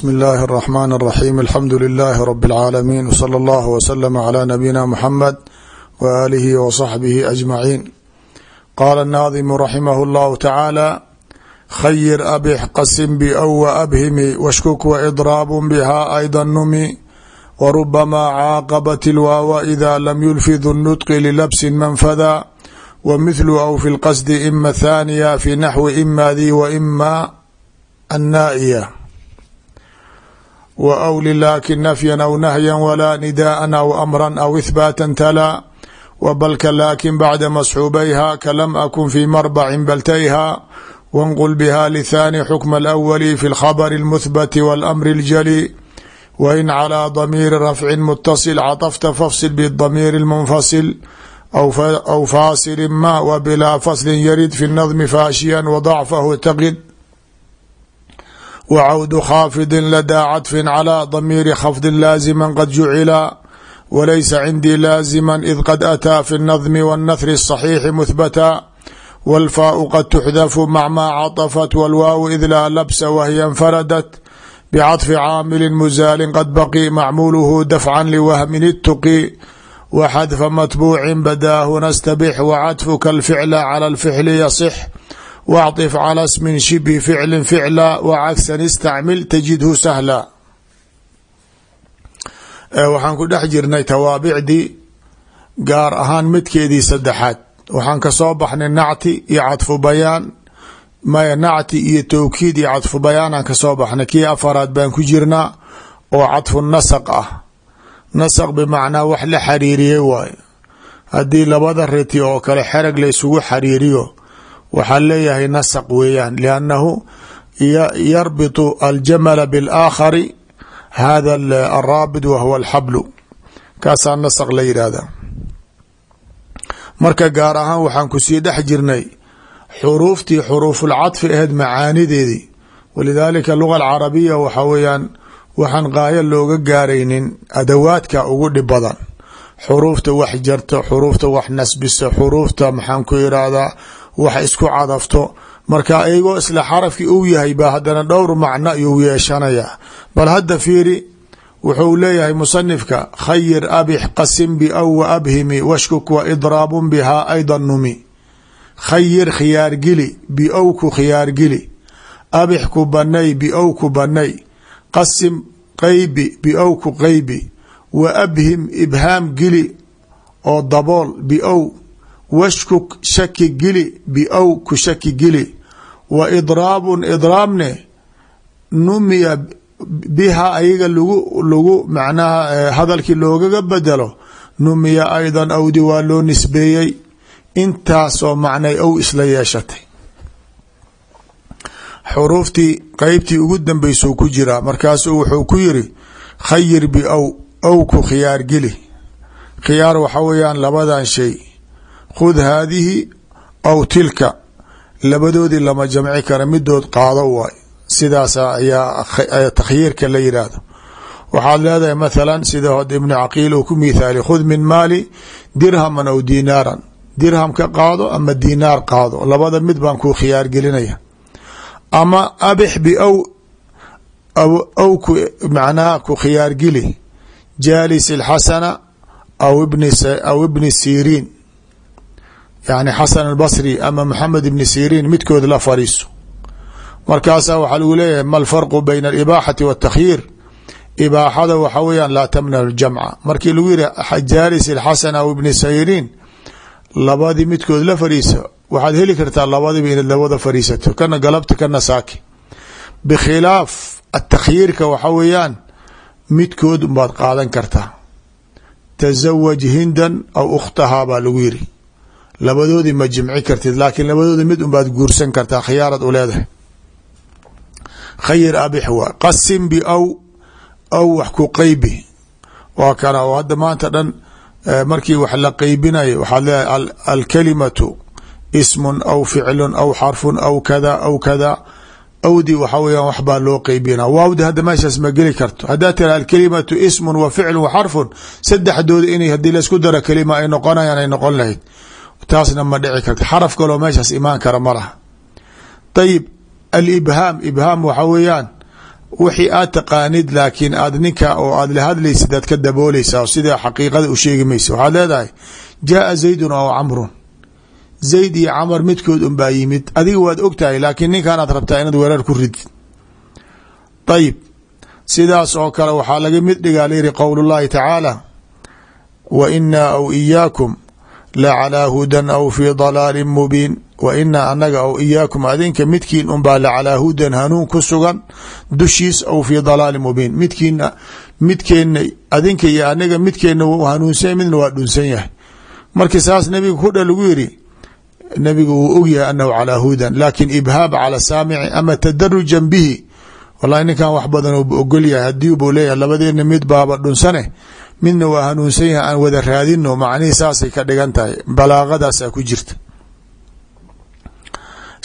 bsmi اllahi الرحmn الرaxيm alxamdu لilaahi rb اlcaalamiin wslى اllah wslm عlى nabiyina mxamed w alihi wصaxbihi aجmaciin qaala الnaadimu raximah اllahu tacaala khayir abix qasim bأw abhimi washkuk wإdraab bha ayda numi wrubama caaqabat اlwaawa ida lam yulfid الnطqi lilabsi manfada wmithlu aw fi اlqasdi ima thaniya fi naxwi ima di wima annaa'iya wa awli laakin nafyan aw nahyan walaa nidaa'an aw amran aw ihbaatan talaa wa balka laakin bacda masxuubayha kalam akun fi marbacin baltayha wanqul biha lithaani xukma alawali fi lkhabari almuthbati walamri اljali wain calىa damiiri rafcin mutasil caطafta fafsil bidamiiri اlmunfasil aw faasili ma wa bilaa faslin yarid fi nadmi faashiyan wadacfahu taqid wcawdu khaafidin ladaa cadfin calى damiiri khafdin laazima qad jucila walaysa cindii laazima id qad ataa fi اnadmi wاnnahri الصaxiixi muhbata wاlfaau qad tuxdafu mac maa caطafat wاlwaaw id laa labsa wahiya infaradat bcadfi caamili musaalin qad baqi macmuuluhu dafcan liwahmin ituqi waxadfa matbuucin badaahu nastabix wacadfuka alficla calى اlficli yasix wacطif calى smin shibi ficlin ficla wacagsan istacmil tajidhu sahla waxaan ku dhex jirnay tawaabicdii gaar ahaan midkeedii saddexaad waxaan ka soo baxnay nacti iyo cadfu bayaan maya nacti iyo towkiid iyo cadfu bayaanaan ka soo baxnay kii afaraad baan ku jirnaa oo cadfu nasaq ah nasaq bimacnaa wax la xariiriyey waayo haddii labada riti oo kale xerag la xariiriyo waxaa leeyahay nasq weeyaan liannahu yarbitu aljamala biاlaakhari hada araabit wa huwa alxablu kaasaa nasq la yidhaahda marka gaar ahaan waxaan ku sii dhex jirnay xuruuftii xuruufulcadfi aheyd macaanideedii. Walidaalika luga alcarabiya waxaa weeyaan waxaan qaayo looga gaaraynin adawaadka ugu dhib badan. Xuruufta wax jarto xuruufta wax nasbiso xuruufta maxaan ku irahdaa wax isku cadafto. Marka iyagoo isla xarafkii uu yahay baa haddana dhowr macno iyuu yeeshanaya. Bal hadda fiiri wuxuu leeyahay musanifka khayir abix qasim biaw wa abhimi washkuk wa idraabun bihaa ayda numi. Khayir khiyaargili biow ku khiyaargili abix ku banay biow ku banay qasim qaybi biow ku qaybi. Wa abhim ibhaam gili oo dabool biow washkuk shaki gili biow ku shaki gili. Wa idraabun idraabne numiya biha ayaga lagu lagu macnaha hadalkii loogaga bedelo numiya aydan awdi waa loo nisbeeyey. Intaasoo macnay ow isla yeeshatay. Xuruuftii qeybtii ugu dambeysuu ku jiraa markaasuu wuxuu ku yiri khayir biow ow ku khiyaar gili. Khiyaar waxa weeyaan labadan shay khud haadihi aw tilka. Labadoodii lama jamci kara midood qaado waay. Sidaas ayaa takhyiirka la yidhaahdo waxaad leedahay mathalan sida hod ibnu caqiil uu ku mithaali khud min maali dirhaman aw dinaaran. Dirham ka qaado ama dinaar qaado labada mid baan kuu khiyaar gelinaya. Ama abix biow aw ku macnaha ku khiyaar gili jaalis ilxasana aw aw ibni siriin yani xasan albasri ama maxamed ibni siriin midkood la fariiso markaasaa waxaa lagu leeyahay ma alfarqu bayna alibaaxati waاtakhyiir ibaaxada waxa weyaan laa tamnac ljamca markii lagu yihi jaalis ilxasan aw ibni siriin labadii midkood la fariiso waxaad heli kartaa labadiba inaad labada fariisato kana galabta kana saaki. Bikhilaaf atakhyiirka waxa weeyaan midkood baad qaadan kartaa. Tasawaj hindan aw ukhtahaa baa yiri labadoodii ma jimci kartid laakiin labadoodi mid unbaad guursan kartaa khiyaarad u leedahay. Khayir abix waa qasim biow aw wax ku qeybi waa kana oo hadda maanta dhan markii wax la qeybinayo waxaad leedahay alkalimatu ismun aw ficlun aw xarfun aw kada aw kada. Awdi waxa weeyaan wax baa loo qeybina waawdi hadda meeshaas ma geli karto. Haddaa tira alkalimatu ismun wa ficlun wa xarfun saddexdooda inay haddii laysku daro kelima ay noqonayaan ay noqon lahayd taasna ma dhici karta xaraf kaloo meeshaas imaan kara ma laha. Ayib alibhaam ibhaam waxa weeyaan wixii aad taqaanid laakiin aad ninka oo aad la hadlaysid aad ka dabooleysaa sida xaqiiqada u sheegi maysa waxaad leedahay jaaa zaydun aw camrun. Zayd iyo camar midkood unbaa yimid. Adiga waad ogtahay laakiin ninkaanaad rabtaa inaad weerar ku ridid. Ayib sidaas oo kale waxaa laga mid dhigaa layidhi qowl llahi tacaala wa inaa aw iyaakum la calaa hudan aw fii dalaalin mubiin wa inaa anaga aw iyaakum adinka midkiin unbaa la calaa hudan hanuun ku sugan dushiis aw fii dalaalin mubiin. Midkiina midkeenna adinka iyo anaga midkeenna hanuunsan midna waa dhunsan yahay. Markii saas nabiga kudha lagu yidhi nabigu wuu ogyahay anahu calaa hudan laakin ibhaab cala saamici ama tadarujan bihi. Wallahi ninkan wax badan u ogol yahay haddii buu leeyahay labadeena mid baaba dhunsane midna waa hanuunsan yahay aan wada raadino macnihii saasay ka dhigan tahay balaaqadaasaa ku jirta.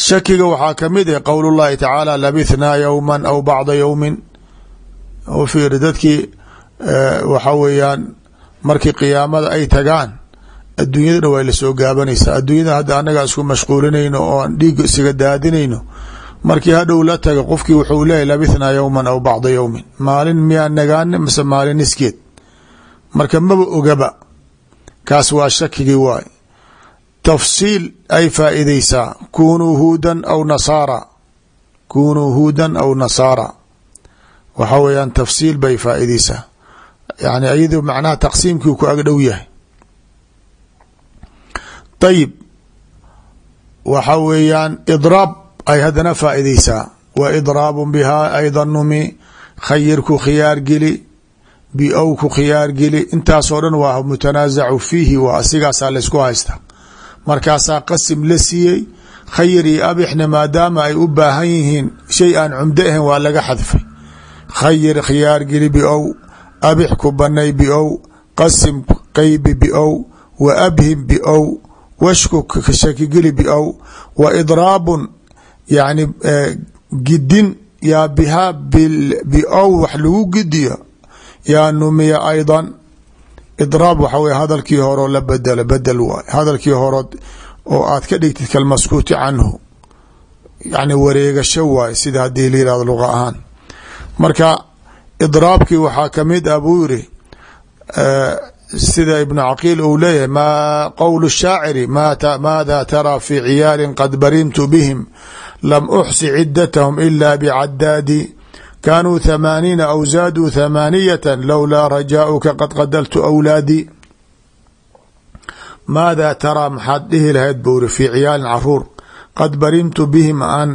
Shakiga waxaa ka mid ah qowl llahi tacaala labithnaa yowma aw bacda yowmin u fiiri dadkii waxa weeyaan markii qiyaamada ay tagaan adduunyadana way la soo gaabanaysaa. Adduunyada hadda anagaa isku mashquulinayno oo aan dhiig isaga daadinayno markii hadhow la taga qofkii wuxuu leeyahy labithnaa yowman aw bacda yowmin maalin miyaa nagaane mise maalin niskeed marka maba ogaba kaas waa shakigii waay. Tafsiil ay faa'iideysaa kunuu huudan aw nasaara. Kunuu huudan aw nasaara. Waxa weeyaan tafsiil bay faa'iideysaa. Yani iyado macnaha taqsiimkii ku agdhow yahay. Ayib waxa weeyaan idraab ay haddana faa'iideysaa. Wa idraabu bihaa ayda numi khayirku khiyaar geli bi-ow ku khiyaar geli. Intaasoo dhan waa mutanaasacu fiihi waa asigaasaa laysku haysta. Markaasaa qasim la siiyey khayir iyo abixna maadaama ay u baahan yihiin shay aan cumdo ahayn waa laga xadfay. Khayir khiyaar geli bi-ow abix ku banay bi-ow qasim qeybi bi-ow wa abhim bi-ow washku shakigeli bi-ow wa idraabun yani gidin yaa bihaa bi-ow wax lagu gidiyo yaa numiya aydan. Idraab waxa wey hadalkii horeo la bedelo bedel waay. Hadalkii horo oo aad ka dhigtid kalmaskuuti canhu yani wareegasho waay sida haddii la yihahdo luqa ahaan. Marka idraabkii waxaa ka mid ah buu yiri sida ibnu caqiil uu leeyahay ma qowl shaaciri maada taraa fi ciyaalin qad barimtu bihim lam uxsi cidatahum ila bicadaadi kaanuu thamaaniina aw zaaduu thamaaniyata lowlaa rajaauka qad qadaltu awlaadii maadaa taraa maxaad dhihi lahayd buu iri fii ciyaalin carruur qad barimtu bihim aan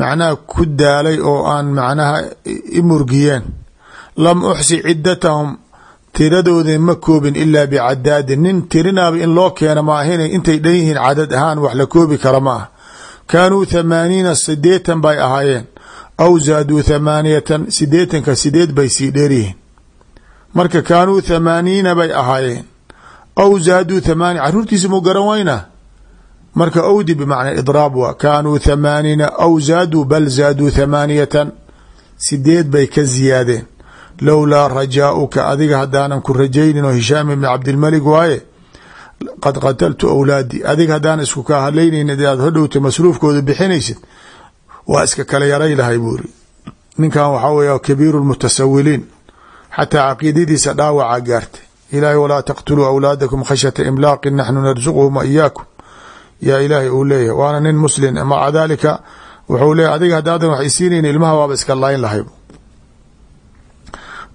macnaha ku daalay oo aan macnaha i murgiyeen lam uxsi cidatahum tiradooda ma koobin ilaa bicadaadin nin tirinaaba in loo keena maahina intay dhan yihiin cadad ahaan wax la koobi kara ma ah kaanuu thamaaniina sideetan bay ahaayeen aw zaaduu thamaaniyatan sideetanka sideed bay sii dheeryihiin marka kaanuu thamaaniina bay ahaayeen aw zaaduu thamaaniya caruurtiisa muu garan waynaa marka owdi bimacna idraab waa kaanuu thamaaniina aw zaaduu bal zaaduu thamaaniyatan sideed bay ka ziyaadeen lowlaa rajaauka adiga haddaanan ku rajaynin oo hishaam ibni cabdilmalik waaye qad qataltu awlaadii adiga haddaanan isku kaa hadlaynayn aad hodhowta masruufkooda bixinaysid waa iska kala yaray lahay iri ninkan waxaa weya kabiiru lmutasawiliin xataa caqiidadiisa dhaawaca gaartay. Ilaahay walaa taqtuluu awlaadakum khashyata imlaaqin naxnu narsuquhum wa iyaakum yaa ilaahay uu leeyahay waana nin muslin maca daalika wuxuu leeyahy adiga haddaadan wax isiinayn ilmaha waaba iska layn lahay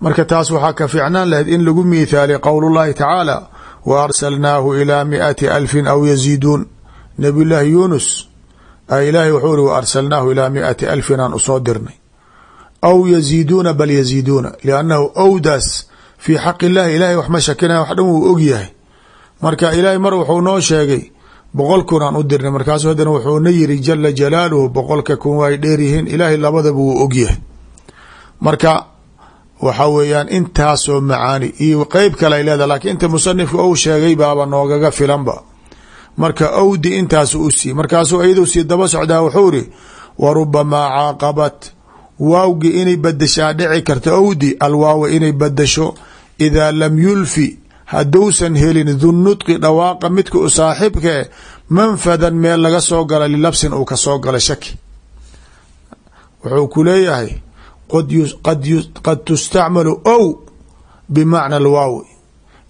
marka taas waxaa ka fiicnaan lahayd in lagu miithaaliy qowl llahi tacaala wa arsalnaahu ilaa miati alfin aw yaziiduun. Nabiy llaahi yuunus ilaahay wuxuu iri wa arsalnaahu ilaa miati alfin aan u soo dirnay. Aw yaziiduuna bal yaziiduuna liannahu owdaas fii xaqi illahi ilahay wax ma shakinaya wax dhan wuu og yahay. Marka ilaahay mar wuxuu noo sheegay boqol kun aan u dirnay. Markaasu haddana wuxuuna yiri jala jalaaluhu boqolka kun way dheeryihiin ilaahay labadaba wuu og yahay. Marka waxa weeyaan intaasoo macaani iyo qeyb kale ay leedahay lakiin inta musanifka ou sheegay baaba noogaga filanba marka awdi intaasu u sii markaasuu iyadu sii daba socdaa wuxuu iri wa rubamaa caaqabat. Waawgi inay badashaa dhici karta awdi alwaawa inay badasho idaa lam yulfi hadduusan helin dunudqi dhawaaqa midka u saaxibkae manfadan meel laga soo gala lilabsin uu ka soo gala shaki. Wuxuu ku leeyahay qad tustacmalu ow bimacna alwaawi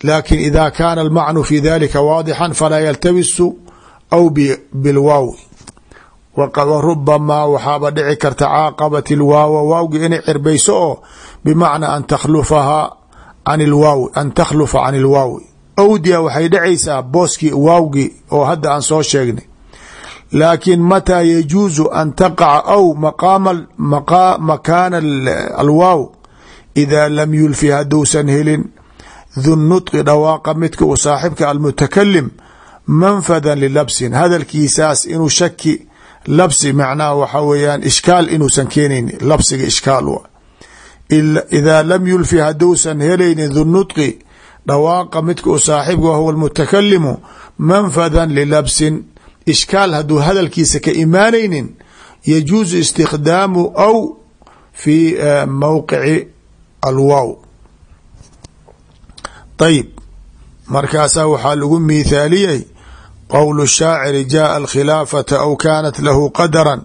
laakiin ida kaana almacnu fi dalika waadixan falaa yaltabisu aw bilwaawi warubamaa waxaaba dhici karta caaqabat ilwaawa waawgi inay cirbayso oo bimacnaa an takhlufahaa can ilwaawi an takhlufa can ilwaawi awdia waxay dhacaysaa booskii waawgi oo hadda aan soo sheegnay. Laakin mataa yajuusu an taqaca aw makaana alwaaw idaa lam yulfi hadduusan helin du nudqi dhawaaqa midka uu saaxibka almutakalim manfadan lilabsin. Hadalkiisaas inuu shaki labsi macnaha waxa weeyaan ishkaal inuusan keenayn labsiga ishkaal wa idaa lam yulfi hadduusan helaynin du nudqi dhawaaqa midka uu saaxibka wahuwa almutakalimu manfadan lilabsin. Ishkaal hadduu hadalkiisa ka imaanaynin yajuusu istikdaamu aw fi mowqici alwaaw ayib markaasaa waxaa lagu miithaaliyey qowl shaaciri jaءa alkhilaafata aw kaanat lahu qadara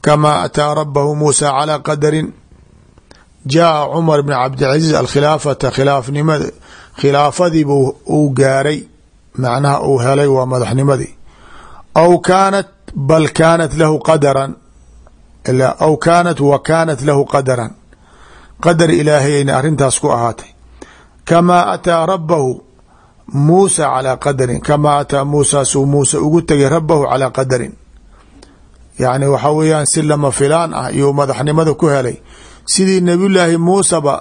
kama ataa rabahu muusa calى qadarin. Jaaa cumar bn cabdilcaziiz alkhilaafata khilaafnimada khilaafadiibu uu gaaray macnaha uu helay waa madaxnimadii. Aw kaanat bal kaanat lahu qadaran aw kaanat wa kaanat lahu qadaran. Qadar ilaahayayna arrintaas ku ahaatay kamaa ataa rabahu muusa calaa qadarin kamaa ataa muusa suu muuse ugu tegay rabahu calaa qadarin. Yacni waxaa weeyaan si lama filaan ah iyuu madaxnimada ku helay. Sidii nebiyullaahi muuseba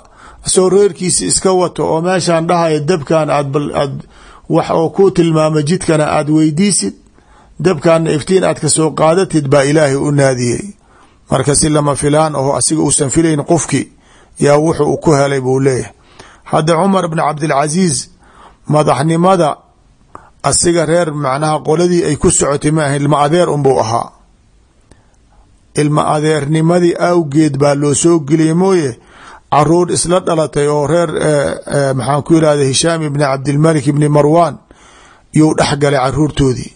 asoo reerkiisa iska wato oo meeshaan dhahaya dabkan aad aad wax oo ku tilmaamay jidkana aad weydiisid dabkaana iftiin aad ka soo qaadatid baa ilaahay u naadiyey. Marka si lama filaan aho asiga uusan filayn qofkii yaa wuxuu ku helay buu leeyahay hadda cumar bn cabdilcasiis madaxnimada asiga reer macnaha qoladii ay ku socotay ma ahayn ilma adeer unbuu ahaa. Ilma adeernimadii awgeed baa loo soo geliyay mooye carruur isla dhalatay oo reer maxaan ku yirahda hishaam ibni cabdilmalik ibni marwan yuu dhexgalay caruurtoodii.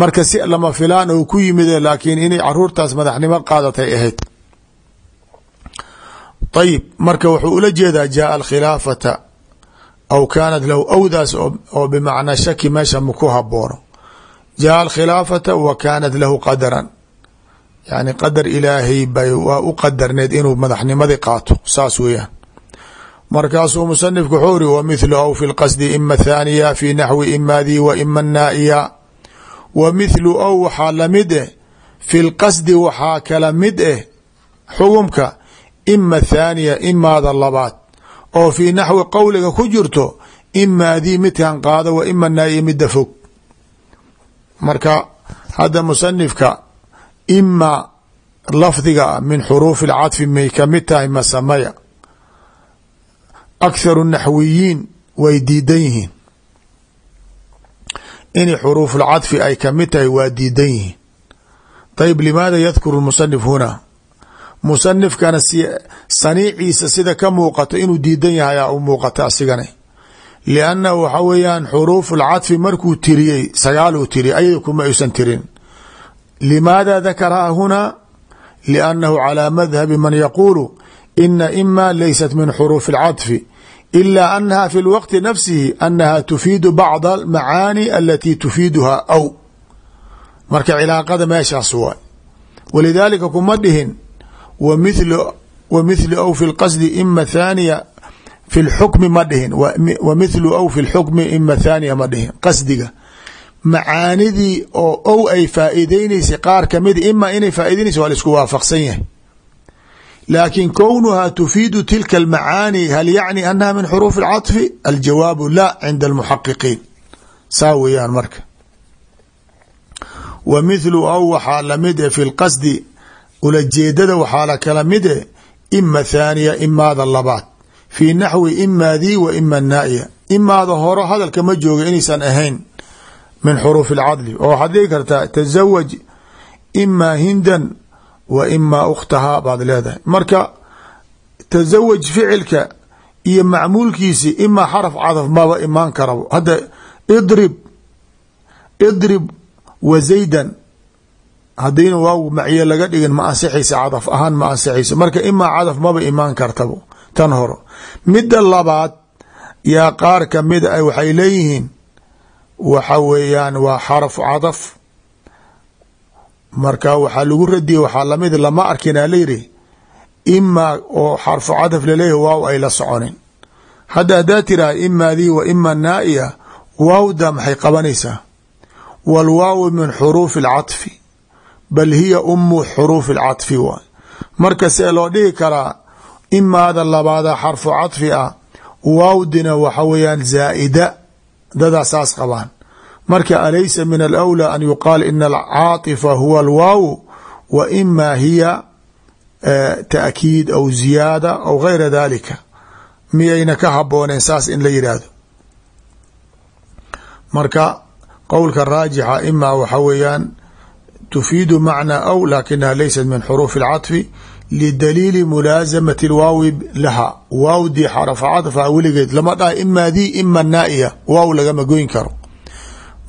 Marka si lama filaan oo ku yimid laakiin inay caruurtaas madaxnimo qaadatay ahayd ayib marka wuxuu ula jeedaa jaaa alkhilaafata aw kaanat lahu awdaas oo bimacnaa shaki meesha maku haboono jaaa alkhilaafata wa kaanat lahu qadaran. Yani qadar ilaahay bay waa u qadarneed inuu madaxnimadii qaato saas weeyaan. Markaasuu musanifku wuxuu iri wa mithlu aw fi lqasdi ima thaaniya fi naxwi imaadii wa ima naa'iya. Wa mithlu aw waxaa la mid eh fi lqasdi waxaa kala mid eh xukumka ima thaaniya imaada labaad. Oo fii naxwi qowliga ku jirto imaadii midkan qaado wa ima naa'iya midda fog. Marka hadda musanifka ima lafdiga min xuruufi اlcadfi may ka mid tahay masamaya. Akharu naxwiyiin way diidan yihiin. In xuruuf اlcadfi ay ka mid tahay waa diidan yihiin. Ayb limaada yadkuru musanif huna musanifkana saniiciisa sida ka muuqato inuu diidan yahay ayaa u muuqata asigana liannahu waxa weeyaan xuruuf markuu tiriyey sagaal uu tiriyey ayada kuma aysan tirin. Limaada dakaraha hunaa liannahu calaa madhabi man yaquulu ina ima laysat min xuruuf alcadfi ila annaha fi lwaqti nafsihi annaha tufiidu bacda almacaani alatii tufiiduhaa aw. Marka cilaaqada meeshaas waay. Walidaalika kuma dhihin wa mithlu aw fi lqasdi ima thaaniya fi lxukmi ma dhihin. Wa mithlu aw fi lxukmi ima thaaniya ma dhihin. Qasdiga. Macaanidii oo ow ay faa'iideyneysay qaar ka mid ima inay faa'ideynaysa waa la isku waafaqsan yahay. Laakin kownuha tufiidu tilka almacaani hal yacni anaha min xuruuf اlcaطfi aljawaabu la cinda almuxaqiqiin. Saa weeyaan marka. Wa mithlu aw waxaa la mid e fi lqasdi ulajeedada waxaa la kala mid e ima thaaniya imaada labaad. Fii naxwi imaadii wa ima naa'iya. Imaada horo hadalka ma jooga inaysan ahayn min xuruuf اlcadli oo waxaad dhigi kartaa tasawaj ima hindan wa ima ukhtahaa baad leedahay. Marka tasawaj ficilka iyo macmuulkiisi imaa xaraf cadaf maba imaan karabo hadda idrib idrib wa zaydan hadayna waagu macye laga dhigin ma ansixaysa cadaf ahaan ma ansixayso. Marka imaa cadaf maba imaan kartabo tan horo midda labaad yaa qaar ka mid a waxay leeyihiin waxa weeyaan waa xaraf cadaf. Marka waxaa lagu radiyey waxaa la mid ah, lama arkin alayidhi imaa oo xarfu cadaf laleeyahy waaw ay la soconin. Hadda haddaa tiraha imaadii wa ima naaiya waawda maxay qabanaysaa? Walwaawi min xuruufi alcadfi bal hiya umu xuruufi اlcaطfi waay marka see loo dhihi karaa imaada labaada xarfu caطfi ah waawdina waxa weeyaan zaa'ida dadaa saas qabaan marka alaysa min alأwlى an yuqaal ina alcaaطifa huwa alwaaw wa ima hiya taأkiid aw ziyaada aw gayra dalika miyayna ka habooneen saas in la yidhaahdo marka qowlka raajixa ima waxa weeyaan tufiidu macnaa aw lakinaha laysat min xuruufi اlcaطfi lidaliili mulaasamati اlwaawi laha waawdii xarafa caطfa weligeed lama dhaha ima dii ima naa'iya waaw lagama goyn karo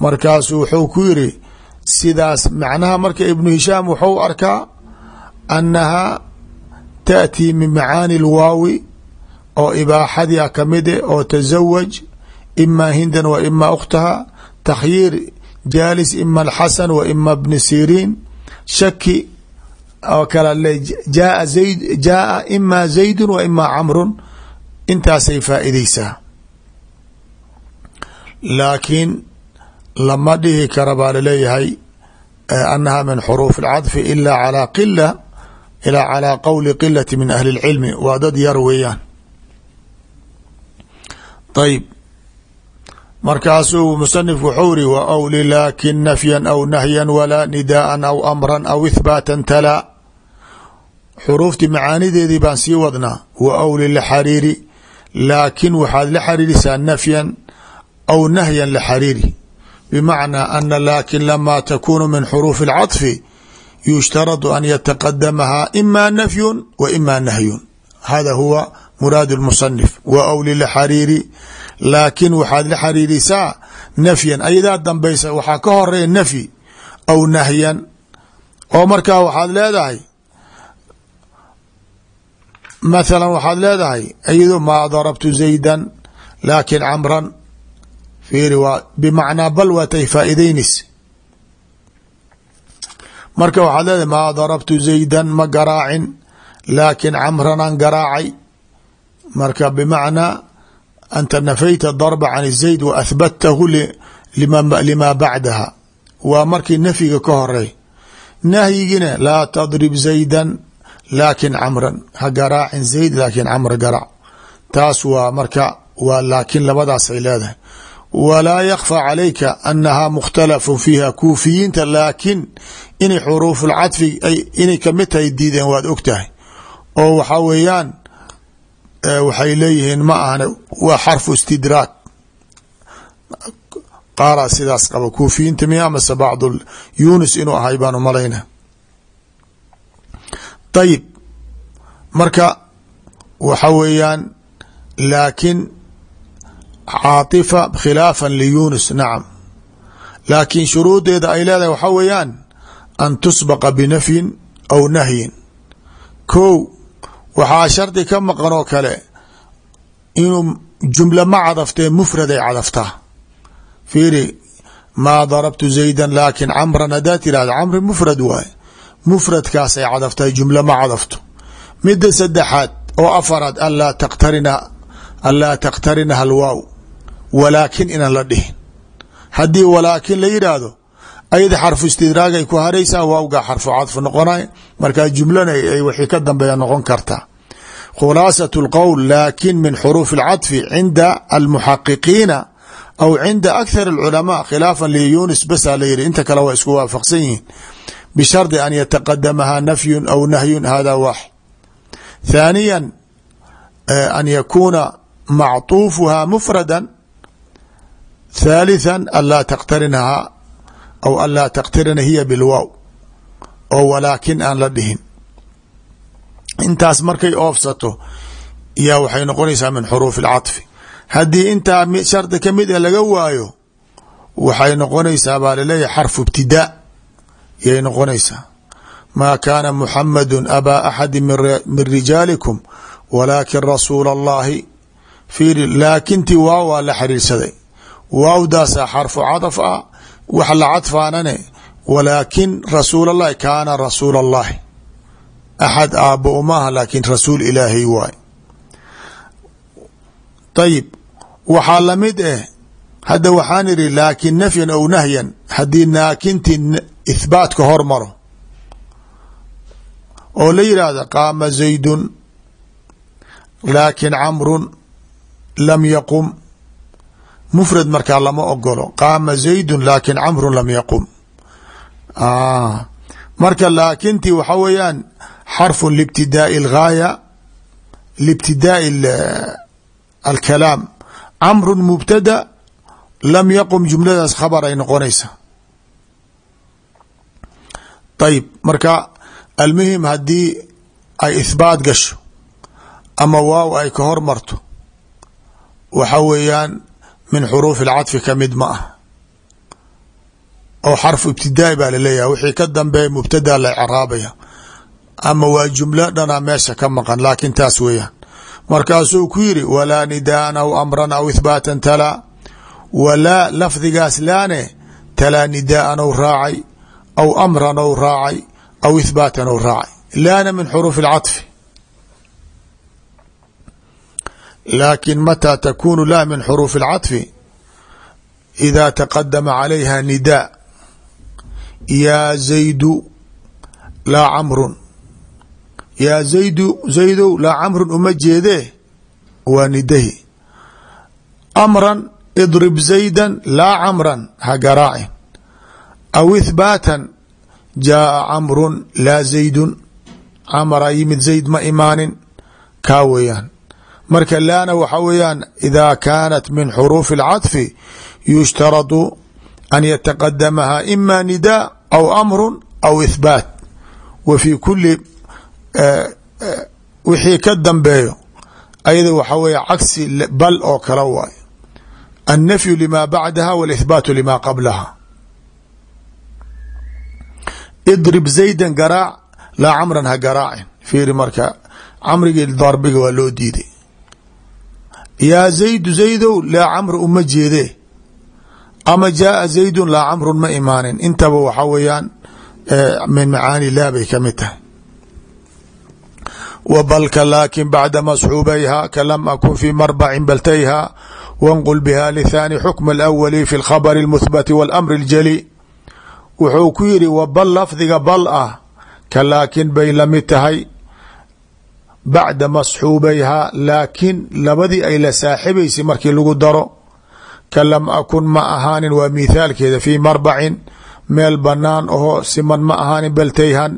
markaasuu wuxuu ku yiri sidaas macnaha marka ibnu hishaam wuxuu arkaa annaha taأtii min macaani اlwaawi oo ibaaxadia kamide oo tasawaj ima hindan wa ima ukhtaha takhyiir jaalis ima alxasan wa ima bni siriin shaki oo kale jaa zayd jaaa ima zaydun wa ima camrun intaasay faa'iideysaa laakiin lama dhihi kara baa laleeyahay annaha min xuruuf اlcaطfi ila calaa qila ilaa calaa qowli qilati min ahli اlcilmi waa dad yar weeyaan ayb markaasuu musanif wuxuu iri wa awli laakin nafyan aw nahyan walaa nidaaan aw amran aw ithbaatan talaa xuruuftii macaanideedii baan sii wadnaa wa awli laxariiri laakin waxaad la xariirisaa nafyan aw nahyan laxariiri bimacnaa ana laakin lamaa takunu min xuruufi اlcaطfi yushtaradu an yataqadamaha ima nafyun wa ima nahyun. Hada huwa muraad اmusanif wa awli laxariiri laakin waxaad la xariirisaa nafyan ayadaa dambaysa waxaa ka horreeya nafyi aw nahyan. Oo markaa waxaad leedahay mathala waxaad leedahay iyado maa darabtu zaydan laakin camran fiiri waa bimacnaa bal waatay faa'iideynis marka waxaad leedahay maa darabtu zaydan ma garaacin laakin camranaan garaacay marka bimacnaa anta nafayta darba can zayd wa ahbatahu lima bacdaha. Waa markii nafyiga ka horey nahyigina laa tadrib zaydan laakin camran. Ha garaacin zayd laakin camr garaac taas waa marka waa laakin labadaasay leedahay. Walaa yakfى calayka anaha mukhtalafun fiiha kuufiyiinta laakin inay xuruuf lcadfi inay ka mid tahay diideen waad og tahay oo waxaa weeyaan waxay leeyihiin ma ahna waa xarfu istidraag qaaraa sidaas qaba kuufiyiinta miya amase bacd yunis inuu ahay baan umalayna ayib marka waxa weeyaan laakin caatifa khilaafا liyunus nacam laakiin shuruudeeda ay leedahay waxaa weeyaan an tusbaqa binafyin aw nahyin. Ko waxaa shardi ka maqan oo kale inuu jumla ma cadaftee mufrad ay cadaftaa fiiri maa darabtu zaydan laakin camran haddaa tirahda camri mufrad waaye mufradkaas ay cadaftahay jumla ma cadafto. Mida saddexaad oo afaraad anlaa taqtarina anlaa taqtarinaha alwaaw walaakin inaan la dhihin. Haddii walaakin la yidhaahdo ayada xarfu istidraagay ku haraysaa waawgaa xarfu cadfu noqonay markaa jumlana ay wixii ka dambeeya noqon kartaa khulaasaة اlqowl laakin min xuruuf اlcaطfi cinda almuxaqiqiina aw cinda akhar اlculamaa khilaafا liyunis basaa la yihi inta kale waa isku waafaqsan yihiin bishardi an yataqadamaha nafyu aw nahyun hada waaxid thaaniya an yakuuna macطuufuha mufrada thalitثa anlaa taqtarinaha aw anlaa taqtarina hiya bilwaaw oo walaakin aan la dhihin intaas markay oofsato yaa waxay noqonaysaa min xuruuf اlcaطfi haddii intaa shardi ka mid a laga waayo waxay noqonaysaa baa la leeyahay xarfu ibtidaa yay noqonaysaa maa kaana muxamadu abaa axadi min rijaalikum walaakin rasuula allahi fiiri laakintii waaw waa la xiriirsaday waawdaasaa xarfu cadaf ah wax la cadfaanane walaakin rasuul allahi kaana rasuul allahi axad aabbo umaaha laakin rasuul ilaahay waay. Ayib waxaa la mid eh hadda waxaan idhi laakin nafyan aw nahyan haddii naakintii ithbaatka hormaro oo la yidhaahda qaama zaydun laakin camrun lam yaqum mufrad markaa lama ogolo qaama zaydun laakin camrun lam yaqum. Marka laakintii waxa weeyaan xarfu libtidaai algaaya libtidaai alkalaam. Camru mubtada lam yaqum jumladaas khabar ay noqonaysaa ayib marka almuhim haddii ay ithbaat gasho ama waaw ay ka hormarto waxa weeyaan min xuruufi alcadfi ka mid ma ah. Oo xarfu ibtidaai baa la leeyahay wixii ka dambeeya mubtada la craabaya ama waa jumlo dhana meesha ka maqan laakin taas weeyaan. Markaasuu ku yiri walaa nidaan aw amran aw ithbaatan talaa walaa lafdigaas laane talaa nidaaan ou raacay aw amran ou raacay aw ithbaatan ou raacay. Laana min xuruufi alcaطfi laakin mataa takunu la min xuruufi alcaطfi ida taqadama calayha nidaa yaa zaydu laa camrun yaa zaydu zaydow laa camrun uma jeedee waa nidahi. Amran idrib zaydan laa camran ha garaacin. Aw ithbaatan jaaa camrun laa zaydun camara yimid zayd ma imaanin kaa weeyaan marka laana waxa weeyaan ida kaanat min xuruufi alcaطfi yushtaradu an yataqadamaha ima nidaa aw amru aw ithbaat. Wa fi kuli wixii ka dambeeyo ayada waxa weeye cagsi bal oo kale waay annafyu lima bacdaha walithbaatu lima qablaha. Idrib zaydan garaac laa camran ha garaacin. Fiiri marka camrigii darbiga waa loo diiday yaa zaydu zaydow laa camr uma jeedee ama jaaa zaydun laa camrun ma imaanin. Intaba waxa weeyaan min macaani laa bay ka mid tahay. W balka laakin bacda masxuubayha kalam akun fi marbacin baltayha wanqul biha lithani xukma alawali fi lkhabari اlmuhbati walamri اljali wuxuu ku yidhi wa bal lafdiga bal ah ka laakin bay la mid tahay bacda masxuubayhaa laakiin labadii ay la saaxibaysay markii lagu daro ka lam akun ma ahaanin waa mithaalkeeda fii marbacin meel banaan ahoo siman ma ahaanin baltayhan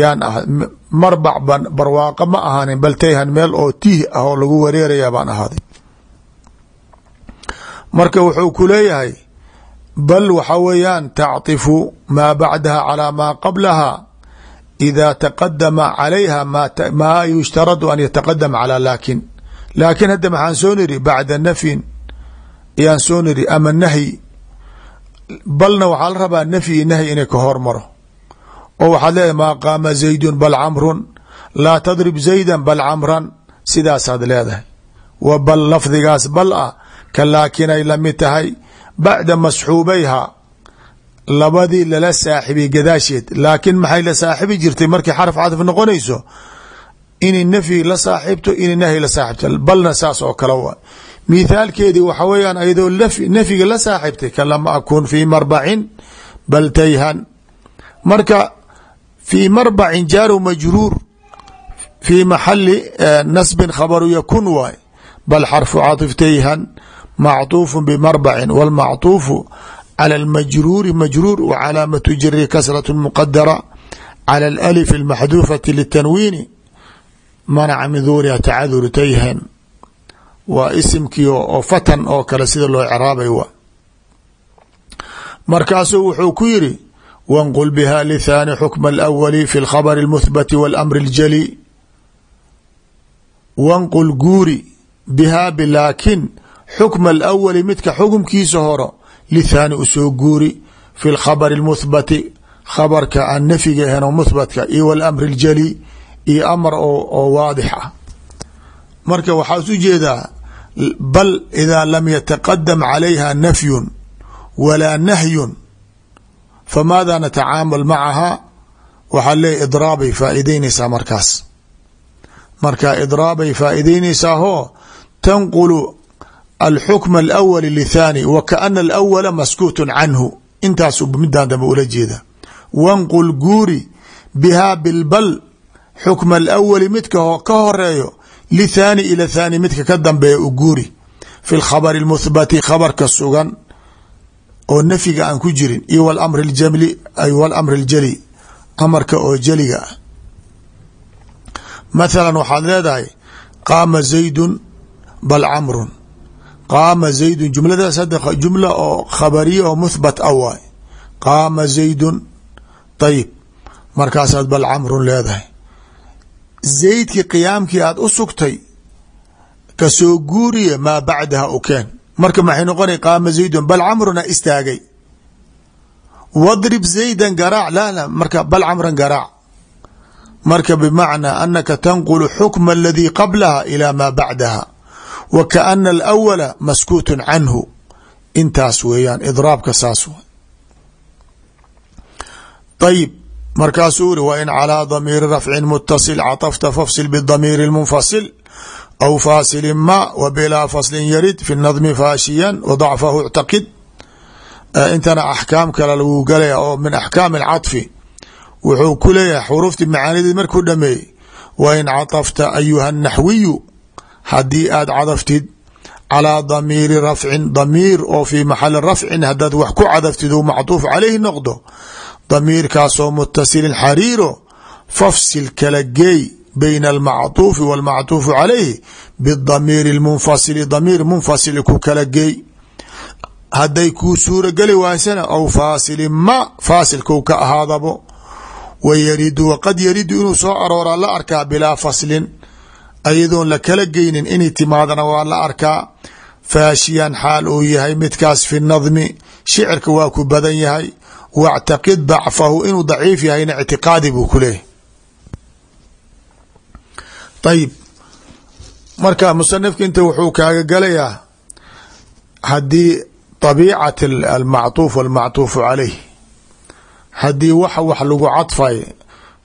yaan ah marbac barwaaqo ma ahaanin baltayhan meel oo tiih ah oo lagu wareeraya baan ahaaday. Marka wuxuu ku leeyahay bal waxa weeyaan tacطifu maa bacdaha calىa maa qablaha ida taqadama calayha maa yushtaradu an yataqadama calى laakin laakin hadda maxaan soo niri bacda nafyin ayaan soo niri ama nahyi balna waxaa la rabaa nafyi iyo nahyi inay ka hormaro oo waxaad leedahay maa qaama zaydun bal camrun laa tadrib zaydan bal camran sidaasaad leedahay wa bal lafdigaas bal ah ka laakin ay la mid tahay bacda masxuubayha labadii lala saaxibay gadaasheed laakiin maxay la saaxibi jirtay markii xaraf cadf noqonayso inay nafyi la saaxibto inay nahyi la saaxibto balna saas oo kale wa mithaalkeedii waxa weeyaan ayadoo nafyiga la saaxibtay ka lam akun fii marbacin bal tayhan marka fii marbacin jaaru majruur fii maxali nasbin khabaru yakun waay bal xarfu caطif tayhan macطuufu bmarbacin wاlmacطuufu calى اlmajruuri majruur w calaamatu jiri kasraة mqadara calى اlأlif اlmaxduufati litanwiini manaca min duuriha tacaduru tayhan waa isimkii oo fatan oo kale sida loo craabay wa markaasuu wuxuu ku yiri wanqul biha lithani xukma اlأwali fi اlkhabr اlmuhbati wاlamri اljali wanqul guuri bihaa bilaakin xukma alawali midka xukumkiisa horo lithaani u soo guuri fi lkhabari اlmuhbati khabarka aan nafyiga ahayn oo muhbatka iyo walamri اljali iyo amar oo waadix ah marka waxaa is u jeedaa bal idaa lam yataqadam calayha nafyun walaa nahyun famaada natacaamal macaha waxaa leeya idraabay faa'iideynaysaa markaas marka idraabay faa'iideynaysaahoo tanqulu alxukma alawali lithaani wa kaana alawala maskuutu canhu intaasu midaan dambe ula jeeda wanqul guuri bihaa bilbal xukma alawali midka ka horeeyo lithaani ila thaani midka ka dambeeya u guuri fi lkhabari lmuthbati khabarka sugan oo nafyiga aan ku jirin iyo wlamri ljali ay walamri اljali amarka oo jeliga ah mathala waxaad leedahay qaama zaydun bal camrun qaama zaydun jumladaas hadda jumla oo khabariya oo muthbat a waay qaama zaydun ayib markaasaad bal camrun leedahay zaydki qiyaamkii aad u sugtay ka soo guuriya maa bacdaha u keen marka maxay noqonay qaama zaydun bal camruna istaagay wadrib zaydan garaac la la marka bal camran garaac marka bmacnaa anaka tanqulu xukma aladii qablaha ilaa maa bacdaha wa kaana alawala maskuutu canhu intaas weeyaan idraabka saas w ayib markaasuu uri wa in calىa damiiri rafcin mutasil caطafta fafsil bdamiiri اlmunfasil aw faasilin ma w bilaa faslin yarid fi nadmi faashiyan wadacfahu اctaqid intana axkaam kale lagu galaya oo min axkaam اlcaطfi wuxuu ku leeyahay xuruuftii macaanideed markuu dhameeyey wa in caطafta ayuha naxwiyu haddii aad cadaftid calىa damiiri rafcin damiir oo fii maxali rafcin hadaad wax ku cadaftid uu macطuuf calayhi noqdo damiirkaasoo mutasilin xariiro fafsil kala geey bayna almacطuufi w almacطuufu calayhi bidamiiri اlmunfasili damiir munfasili ku kala geey hadday kuu suura geli waysana aw faasilin ma faasilkau ka ahaadabo wa yaridu waqad yaridu inuu soo arooraa la arkaa bilaa faslin ayadoon la kala geynin inay timaadana waa la arkaa faashiyan xaal uu yahay midkaas fi nadmi shicirka waa ku badan yahay wاctaqid dacfahu inuu daciif yahayna ictiqaadi buu ku leeyahy ayib marka musanifka inta wuxuu kaaga galayaa haddii طabiicat almacطuuf walmacطuufu calayh haddii waxa wax lagu cadfay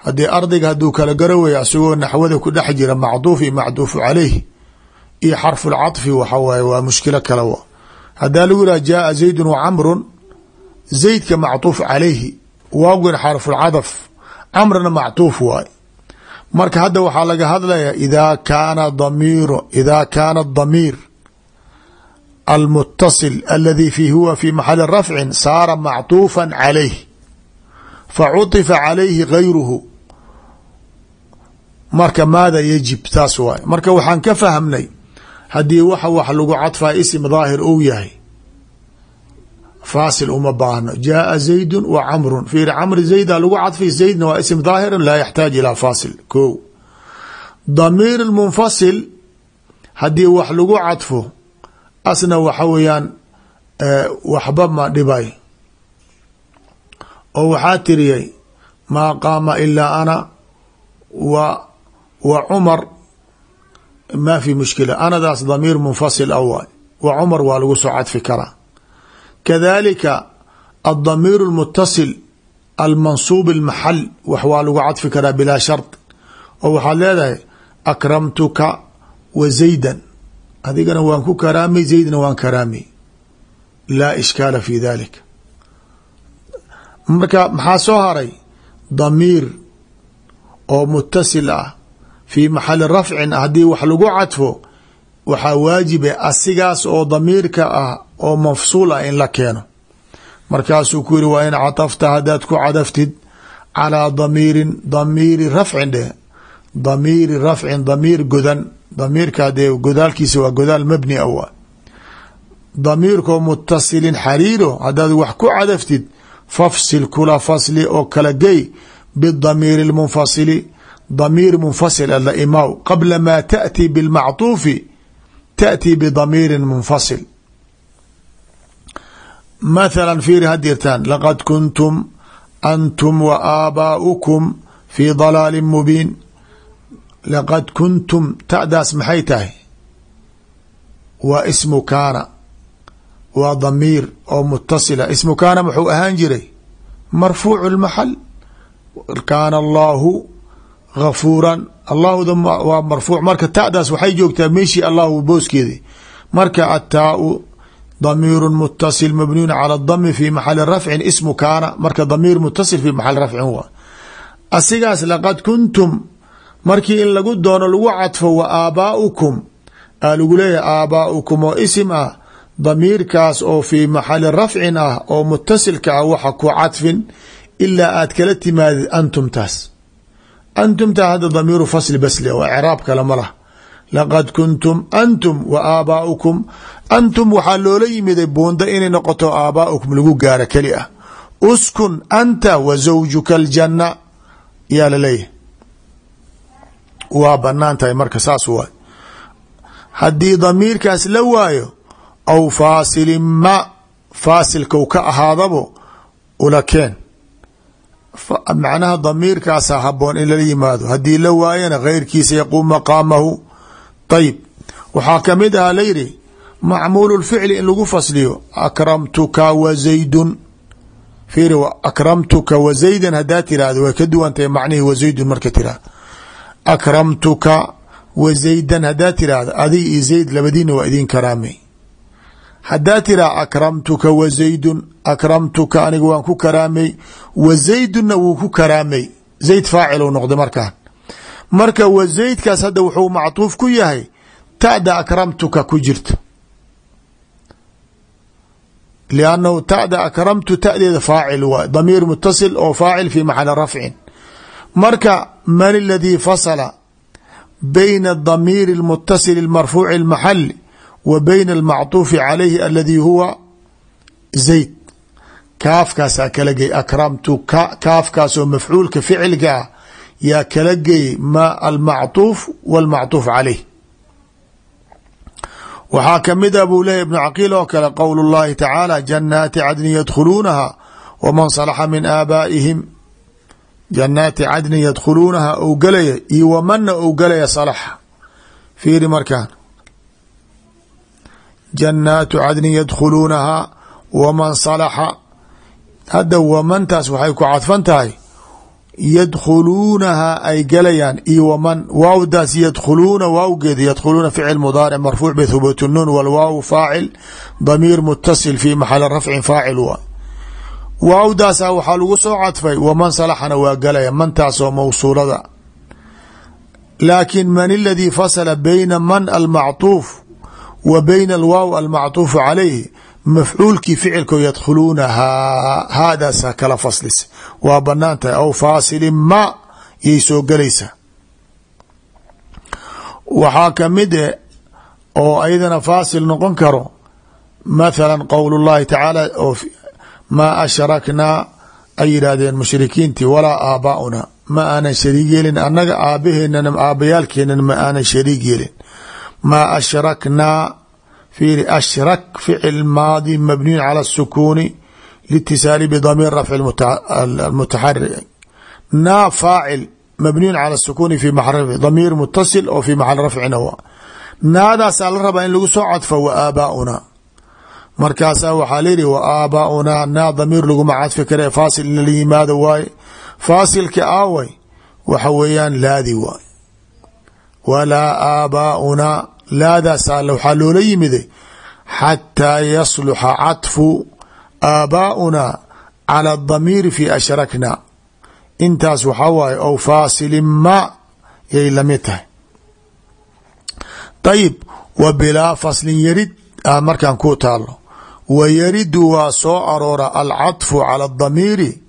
haddii ardayga hadduu kala garawaya isagoo naxwada ku dhex jira macduuf iyo macduufu caleyh iyo xarfulcaطfi waxa waaye waa mushkilo kale hadaa lagu yihah jaaa zaydun wacamrun zaydka macduuf calayhi waawgana xarfulcadaf camrana macduuf waaye. Marka hadda waxaa laga hadlayaa idaa kaana damiru idaa kaana damiir almutasil aladi fi huwa fi maxali rafcin saara macduufa calayh فعطف عليه غيره marka maada yajib taas waay. Marka waxaan ka fahmnay haddii waxa wax lagu cadfaa isim daahir ou yahay faasil uma baahno. Jaaa zaydu wa camrun. Fiir camri zayda lagu cadfay zaydna waa ism daahira laa yaxtaaj ilaa faasil. Ko damiir munfasil haddii wax lagu cadfo asna waxa weeyaan waxba ma dhibay. Oo waxaa tiriyay maa qaama ilaa wa cumar ma fi mushkila. Anadaas damiir munfasil a waay wa cumar waa lagu soo cadfi karaa. Kadalika aldamiir اlmutasil almansuub اlmaxal wax waa lagu cadfi karaa bilaa shart. Oo waxaad leedahay akramtuka wa zaydan. Adigana waan ku karaamay zaydna waan karaamay. Laa ishkaala fi dalik marka maxaa soo haray? Damiir oo mutasil ah fii maxali rafcin haddii wax lagu cadfo waxaa waajiba asigaas oo damiirka ah oo mafsuul ah in la keeno. Markaasuu ku yiri waa in catafta haddaad ku cadaftid calaa damiirin damiiri rafcin dheh damiiri rafcin damiir godan damiirka dee godaalkiisa waa godaal mabni a waa. Damiirkoo mutasilin xariiro haddaad wax ku cadaftid fafsil kula fasli oo kala gey bidamiiri lmunfasili damiir munfasil ala imaaw qabla maa taأti bilmacطuufi taأti bidamiirin munfasil mathala fiiri had jirtaan laqad kuntum antum wa aabaa'ukum fii dalaalin mubiin laqad kuntum ta'daas maxay tahay waa ismu kaana waa damiir oo mutasila ismu kaana muxuu ahaan jiray marfuucu lmaxal kaana allaahu gafuuran allahda waa marfuuc marka ta'daas waxay joogtaa meeshii allahu booskeedi marka attaau damiiru mutasil mabniyun cala dami fi maxali rafcin ismu kaana marka damiir mutasil fi maxali rafcin waa asigaas laqad kuntum markii in lagu doono lagu cadfo wa aabaa'ukum aa lagu leeyahay aabaa'ukum oo isim ah damiirkaas oo fii maxali rafcin ah oo mutasilka ah waxa ku cadfin ilaa aad kala timaadid antumtaas antumtaa hadda damiiru fasli basle oo icraab kale ma lah laqad kuntum antum wa aabaa'ukum antum waxaa loola yimiday buunda inay noqoto aabaa'ukum lagu gaaro keli ah uskun anta wa zawjuka aljanna yaa la leeyahay waa bannaan tahay marka saas waay haddii damiirkaas la waayo aw faasilin ma faasilkau ka ahaadabo ula keen macnaha damiirkaasa haboon in lala yimaado. Haddii la waayana keyrkiisa yaquum maqaamahu. Ayib waxaa ka mid ahaa layidhi macmuulu lficli in lagu fasliyo akramtuka wa zaydun. Fiiri akramtuka wa zaydan haddaa tirahdo way ka duwantahay macnihii wa zaydun marka tirahdo akramtuka wa zaydan haddaa tirahdo adig iyo zayd labadiina waa idin karaamay haddaa tiraa akramtuka wa zaydun akramtuka aniga waan ku karaamay wa zaydunna wuu ku karaamay zayd faacil noqday markaan marka wa zaydkaas hadda wuxuu macطuuf ku yahay ta'da akramtuka ku jirta liannahu ta'da akramtu ta'deeda faacil waay damiir mutasil oo faacil fi maxali rafcin marka man aladii fasala bayna adamiir اlmutasil اlmarfuuci اlmaxali wa bayna almacطuufi calayhi aladi huwa zayd kaafkaasaa kala gey akramtuka kaafkaasoo mafcuulka ficilka ah yaa kala geeyey ma almacطuuf wاlmacطuuf calayh waxaa kamid a buu leeyahy ibnu caqiil oo kale qowl اllahi tacaala janaati cadni yadkhuluunaha waman salaxa min aabaa'ihim janaati cadni yadkhuluunaha ou galaya iyo wamana ou galaya salaxa fiiri markaan janaatu cadni yadkhuluunahaa waman salaxa hadda wamantaas waxay ku cadfan tahay yadkhuluunahaa ay galayaan iyo waman waawdaas yadkhuluuna waawgeeda yadkhuluuna ficil mudaaric marfuuc bithubuut nuun walwaaw faacil damiir mutasil fi maxali rafcin faacil waa waawdaasa waxaa lagu soo cadfay waman salaxana waa galaya mantaasoo mawsuulada laakin man aladii fasala bayna man almacطuuf wa bayna alwaaw almacطuufu calayhi mafcuulkii ficilko yadkhuluunahaa haadaasa kala faslisa. Waa bannaan tahay aw faasilin ma yay soo gelaysaa. Waxaa ka mid e oo ayadana faasil noqon karo mathala qowl اllahi tacaala oo maa ashraknaa ay yidhaahdeen mushrikiintii walaa aabaauna ma aanan shariig yeelin annaga aabaheenana aabayaalkeenana ma aanan shariig yeelin maa ashraknaa fiiri ashrak ficil maadi mabniyun cala الsukuuni litisaali bdamiir rafci mutaxarir naa faacil mabniyun cala الsukuuni fi maxal damiir mutasil oo fi maxal rafcina wa naadaasaa la rabaa in lagu soo cadfo wa aabaauna markaasaa waxaa layihi wa aabaaunaa naa damiir laguma cadfi kare faasil in la yimaado waaye faasilka aaway waxa weeyaan laadi waay walaa aabaaunaa laadaasa waxaa loola yimiday xataa yasluxa cadfu aabaaunaa cala damiiri fi ashrakna intaas waxaa waaye ow faasilin ma yay la mid tahay. Ayib wa bilaa faslin yarid a markaan ku taalo wa yaridu waa soo aroora alcadfu cala adamiiri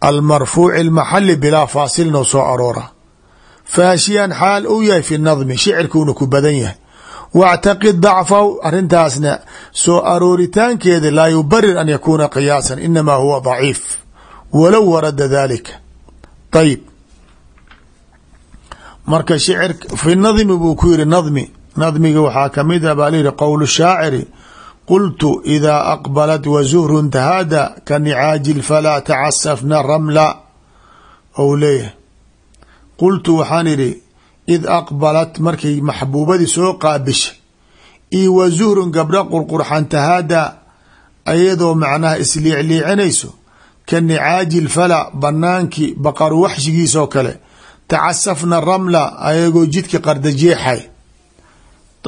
almarfuuci اlmaxali bilaa faasilin oo soo aroora. Faashiyan xaal uu yahay fi nadmi shicirkuuna ku badan yahay wاctaqid dacfaw arintaasna soo arooritaankeeda laa yubarir an yakuuna qiyaasan inama huwa daciif walow warada dalika ayib marka shicir fi nadmi buu ku yihi nadmi nadmiga waxaa ka mid a baa layihi qowl shaaciri qultu idaa aqbalat wazuhrun tahaada ka nicaaji lfalaa tacasafna ramla ou leeyahay qultu waxaan idhi id aqbalat markay maxbuubadii soo qaabishay io wa zuhrun gabdha qurqurxan tahaada ayadoo macnaha isliicliicinayso ka nicaaji lfala banaankii baqaru waxshigiisoo kale tacasafna ramla ayagoo jidka qardajeexay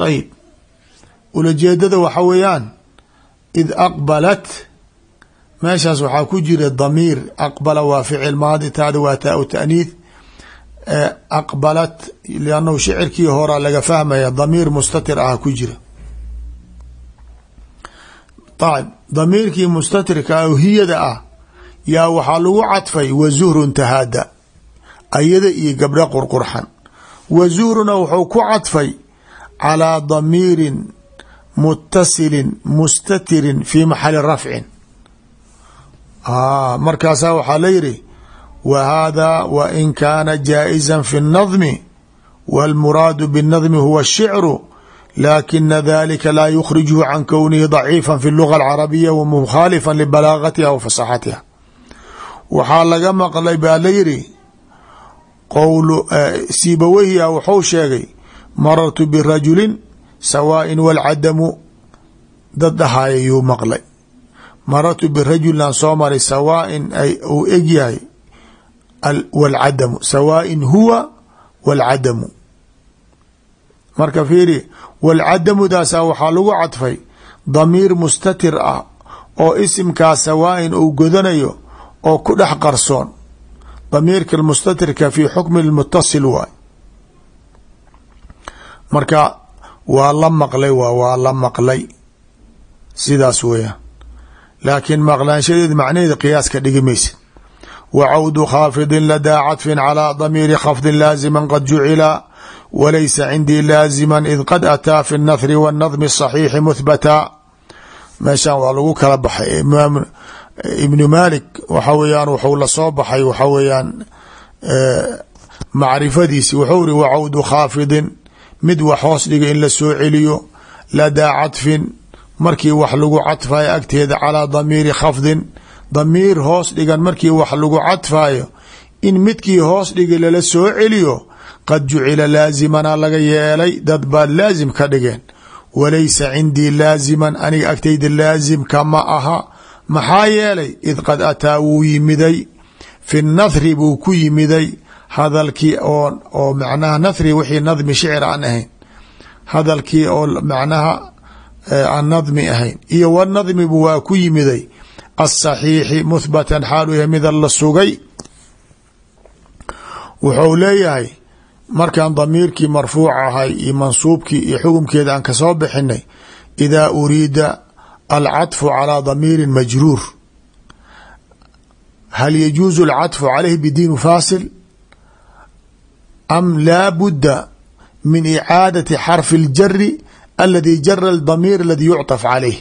ayib ulajeedada waxa weeyaan id aqbalat meeshaas waxaa ku jira damiir aqbala waa ficil maadi taada waa taa u taaniith aqbalat liannahu shicirkii horaa laga fahmaya damiir mustatir ah ku jira. Ayb damiirkii mustatirka ah hiyada ah yaa waxaa lagu cadfay wa zuhrun tahaada ayada iyo gabdha qurqurxan. Wa zuhruna wuxuu ku cadfay calىa damiirin mutasilin mustatirin fi maxali rafcin. Markaasaa waxaa la yidhi wa hada wa in kaana jaaئiza fi الnadmi wاlmuraadu bالnadmi huwa الshicru lakina dalika laa yukrijhu can kownihi ضaciifa fi اluga اlcarabiya wa mukhaalifa libalaagatiha wa fasaxatiha waxaa laga maqlay baa la yidhi qowl sibaweyha wuxuu sheegay marartu birajulin sawaaءin wاlcadamu dad dhahaaya yuu maqlay marartu birajulin soo maray sawaaءin uu eg yahay wاlcadamu sawaaءin huwa wاlcadamu marka fiiri wاlcadamudaasaa waxaa lagu cadfay damiir mustatir ah oo isimkaas sawaaءin uu godanayo oo ku dhex qarsoon damiirka mustatirka fi xukmi mutasil waay marka waa la maqlay waa la maqlay sidaas weeyaan laakiin maqlaanshadeed macnaheeda qiyaas ka dhigi maysid wa cawdu khaafidin ladaa cadfin calىa damiiri khafdin laazima qad jucila walaysa cindii laazima id qad ataa fi اnahri wاnadmi الصaxiixi muhbata meeshan waa lagu kala baxay imaam ibnu malik waxa weeyaan wuxuu lasoo baxay waxa weeyaan macrifadiisi wuxuu ri wa cawdu khaafidin mid wax hoos dhiga in la soo celiyo ladaa cadfin markii wax lagu cadfayo agteeda calىa damiiri khafdin damiir hoos dhigan markii wax lagu cadfayo in midkii hoos dhigi lala soo celiyo qad jucila laazimana laga yeelay dad baad laazim ka dhigeen. Walaysa cindii laaziman aniga agtayda laazimka ma aha. Maxaa yeelay id qad ataa wuu yimiday. Fi nathri buu ku yimiday. Hadalkii oo macnaha nathri wixii nadmi shicir aan ahayn. Hadalkii oo macnaha aan nadmi ahayn. Iyo wanadmibu waa ku yimiday asaxiixi muhbatan xaalu yahay mida la sugay wuxuu leeyahay markaan damiirkii marfuuc ahay iyo mansuubkii iyo xukumkeeda aan kasoo bixinay idaa uriida alcaطfu calىa damiiri majruur hal yajuuzu alcaطfu calayh bidiin faasil am laa budda min icaadati xarfi اljari aladi jara damiir aladi yucطaf calayh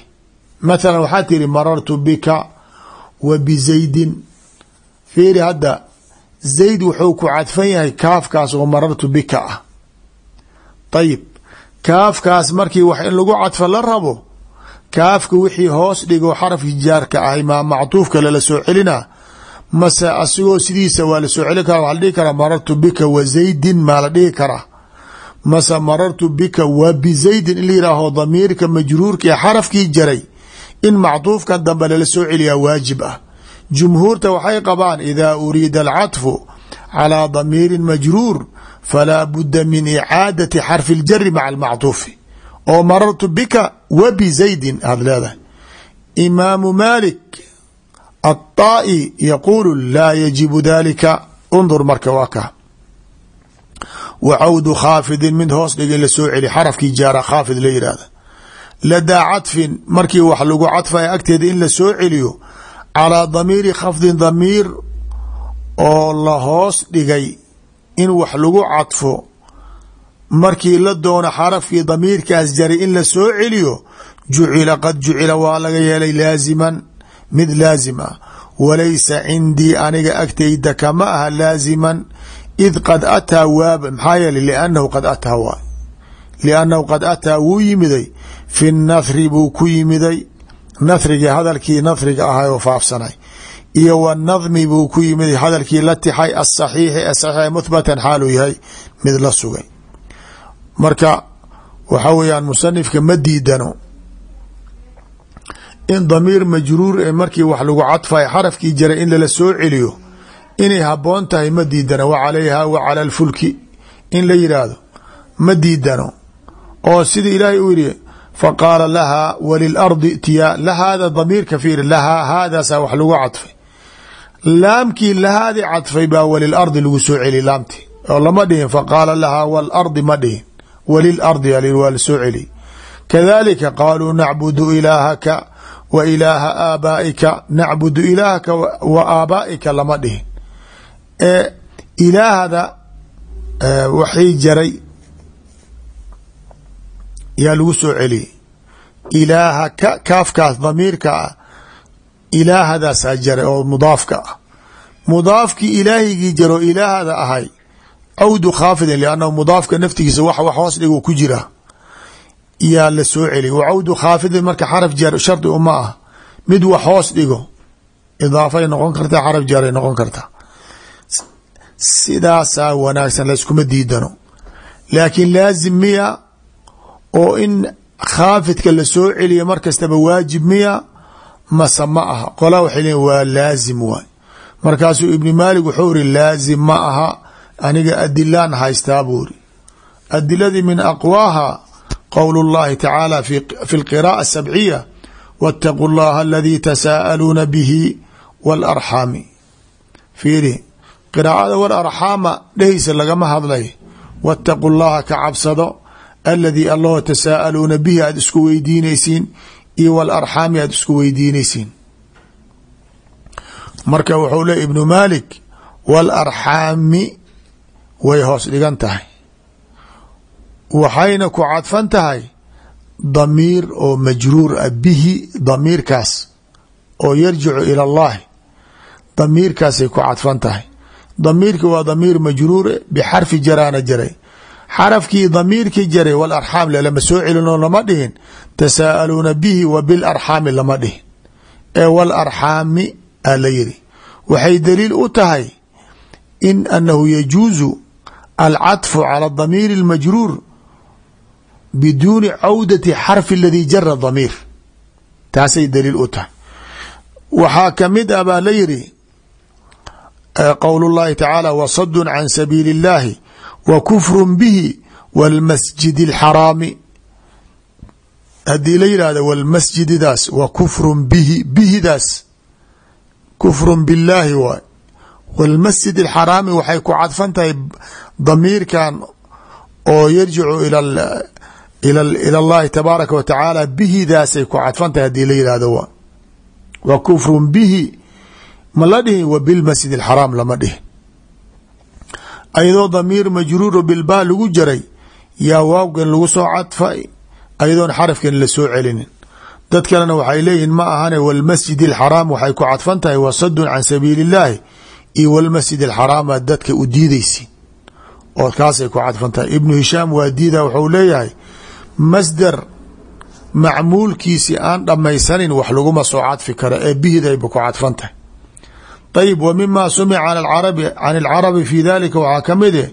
mathala waxaa tiri marartu bika wa bizaydin fiiri hadda zayd wuxuu ku cadfan yahay kaafkaas oo marartu bika ah. Ayib kaafkaas markii wax in lagu cadfa la rabo kaafka wixii hoos dhigo xarafki jaarka ahay maa mactuufka lala soo celina mase asigoo sidiisa waa la soo celin kara waa la dhihi karaa marartu bika wa zaydin maa la dhihi karaa. Mase marartu bika wa bizaydin in la yihaaho damiirka majruurka ee xarafkii jaray in mactuufkan dambe lala soo celiyaa waajib ah jumhuurta waxay qabaan idaa uriida alcaطfu calىa damiirin majruur falaa budda min icaadati xarfi اljari maca almactuufi oo marartu bika wa bizaydin aad leedahay imaamu malik aلطaa'i yaquulu laa yajibu dalika undur marka waa ka wa cawdu khaafidin mid hoos dhig in la soo celi xarafkii jaara khaafid la yihahda ladaa cadfin markii wax lagu cadfaya agteeda in la soo celiyo calىa damiiri khafdin damiir oo la hoos dhigay in wax lagu cadfo. Markii la doono xarafkii damiirkaas jaray in la soo celiyo jucila qad jucila waa laga yeelay laaziman mid laazim ah. Walaysa cindii aniga agtayda kama aha laaziman id qad ataa waaba maxaa yeelay liannahu qad ataa waay. Liannahu qad ataa wuu yimiday fi nathri buu ku yimiday. Nathrigii hadalkii nathriga ahay oo faafsanay. Iyo w nadmi buu ku yimid hadalkii la tixay asaxiixi ee saxiix muthbatan xaaluu yahay mid la sugay. Marka waxa weeyaan musanifka ma diidano. In damiir majruur ee markii wax lagu cadfay xarafkii jaray in lala soo celiyo inay haboon tahay ma diidano. Wa calayha wa cala alfulki. In la yidhaahdo ma diidano. Oo sida ilaahay uu yihi faqaala lahaa walilardi itiyaa lahaada damiirka fiiri lahaa haadaasaa wax lagu cadfay. Laamkii lahaadi cadfay baa walilardi lagu soo celi laamti oo lama dhihin faqaala lahaa walardi ma dhihin. Walilardi waa la soo celi kadalika qaaluu nacbudu ilaahaka wa ilaaha aabaa'ika yaa lagu soo celiyey ilaahaka kaafkaas damiirka ah ilaahadaasaa jaray oo mudaafka ah. Mudaafkii ilaahigii jaro ilaahada ahay cawdu khaafidin liannahu mudaafka naftigiisa wax wax hoos dhigu ku jira yaa la soo celiy wa cawdu khaafidin marka xaraf shardi uma ah. Mid wax hoos dhigo idaafay noqon kartaa xaraf jaray noqon kartaa sidaasaa wanaagsan layskuma diidano. Laakiin laazim miya oo in khaafidka la soo celiya mar kastaba waajib miya mase ma aha qolaa waxay leeyiin waa laazim waay markaasuu ibni maalik wuxuu iri laazim ma aha aniga adilaan haystaa buu iri adiladii min aqwaaha qowl اllahi tacaala fi lqiraءة الsabciya wاtaquu اllaha aladii tasaa'aluuna bihi wاlarxaami fiiri qiraacada walarxaama dhehaysa lagama hadlay wاtaquu llaha ka cabsado aladii allaho tasaa'aluuna bihi aada isku weydiinaysiin iyo walarxaami aada isku weydiinaysiin. Marka wuxuu le ibnu maalik walarxaami way hoos dhigan tahay. Waxayna ku cadfan tahay damiir oo majruur ah bihi damiirkaas oo yarjicu ila allahi damiirkaasay ku cadfan tahay. Damiirki waa damiir majruure bixarfi jaraana jaray xarafkii damiirkii jaray walarxaam lama soo celinoo lama dhihin tasaa'aluuna bihi wa bilarxaami lama dhihin ee walarxaami a la yiri waxay daliil u tahay in anahu yajuuzu alcadfu cala damiir اlmajruur biduuni cawdati xarfi aladii jara damiir taasay daliil u tahay waxaa kamid ah baa la yiri qowl اllahi tacaala wasadu can sabiili اllahi wa kufru bihi wاlmasjid اlxaraami haddii la yihahdo wlmasjididaas wa kufru bihi bihidaas kufru billaahi waay wاlmasjid اlxaraami waxay ku cadfan tahay damiirkan oo yarjicu ila اllahi tabaaraka wa tacaala bihidaasay ku cadfan tahay hadii la yihahdo wa wa kufru bihi ma la dhihin wa bilmasjid اlxaraam lama dhihin ayadoo damiir majruuro bilbaa lagu jaray yaa waawgan lagu soo cadfay ayadoon xarafkan la soo celinin. Dad kalena waxay leeyihiin ma ahane walmasjid alxaraam waxay ku cadfan tahay wasadun can sabiili illaahi iyo walmasjid alxaraama dadka u diidaysi oo kaasay ku cadfan tahay. Ibnu hishaam waa diida waxuu leeyahay masdar macmuulkiisii aan dhammaysanin wax laguma soo cadfi karo ee bihidayba ku cadfan tahay. ayb w mima sumica can اlcarabi fi dalika waxaa kamid e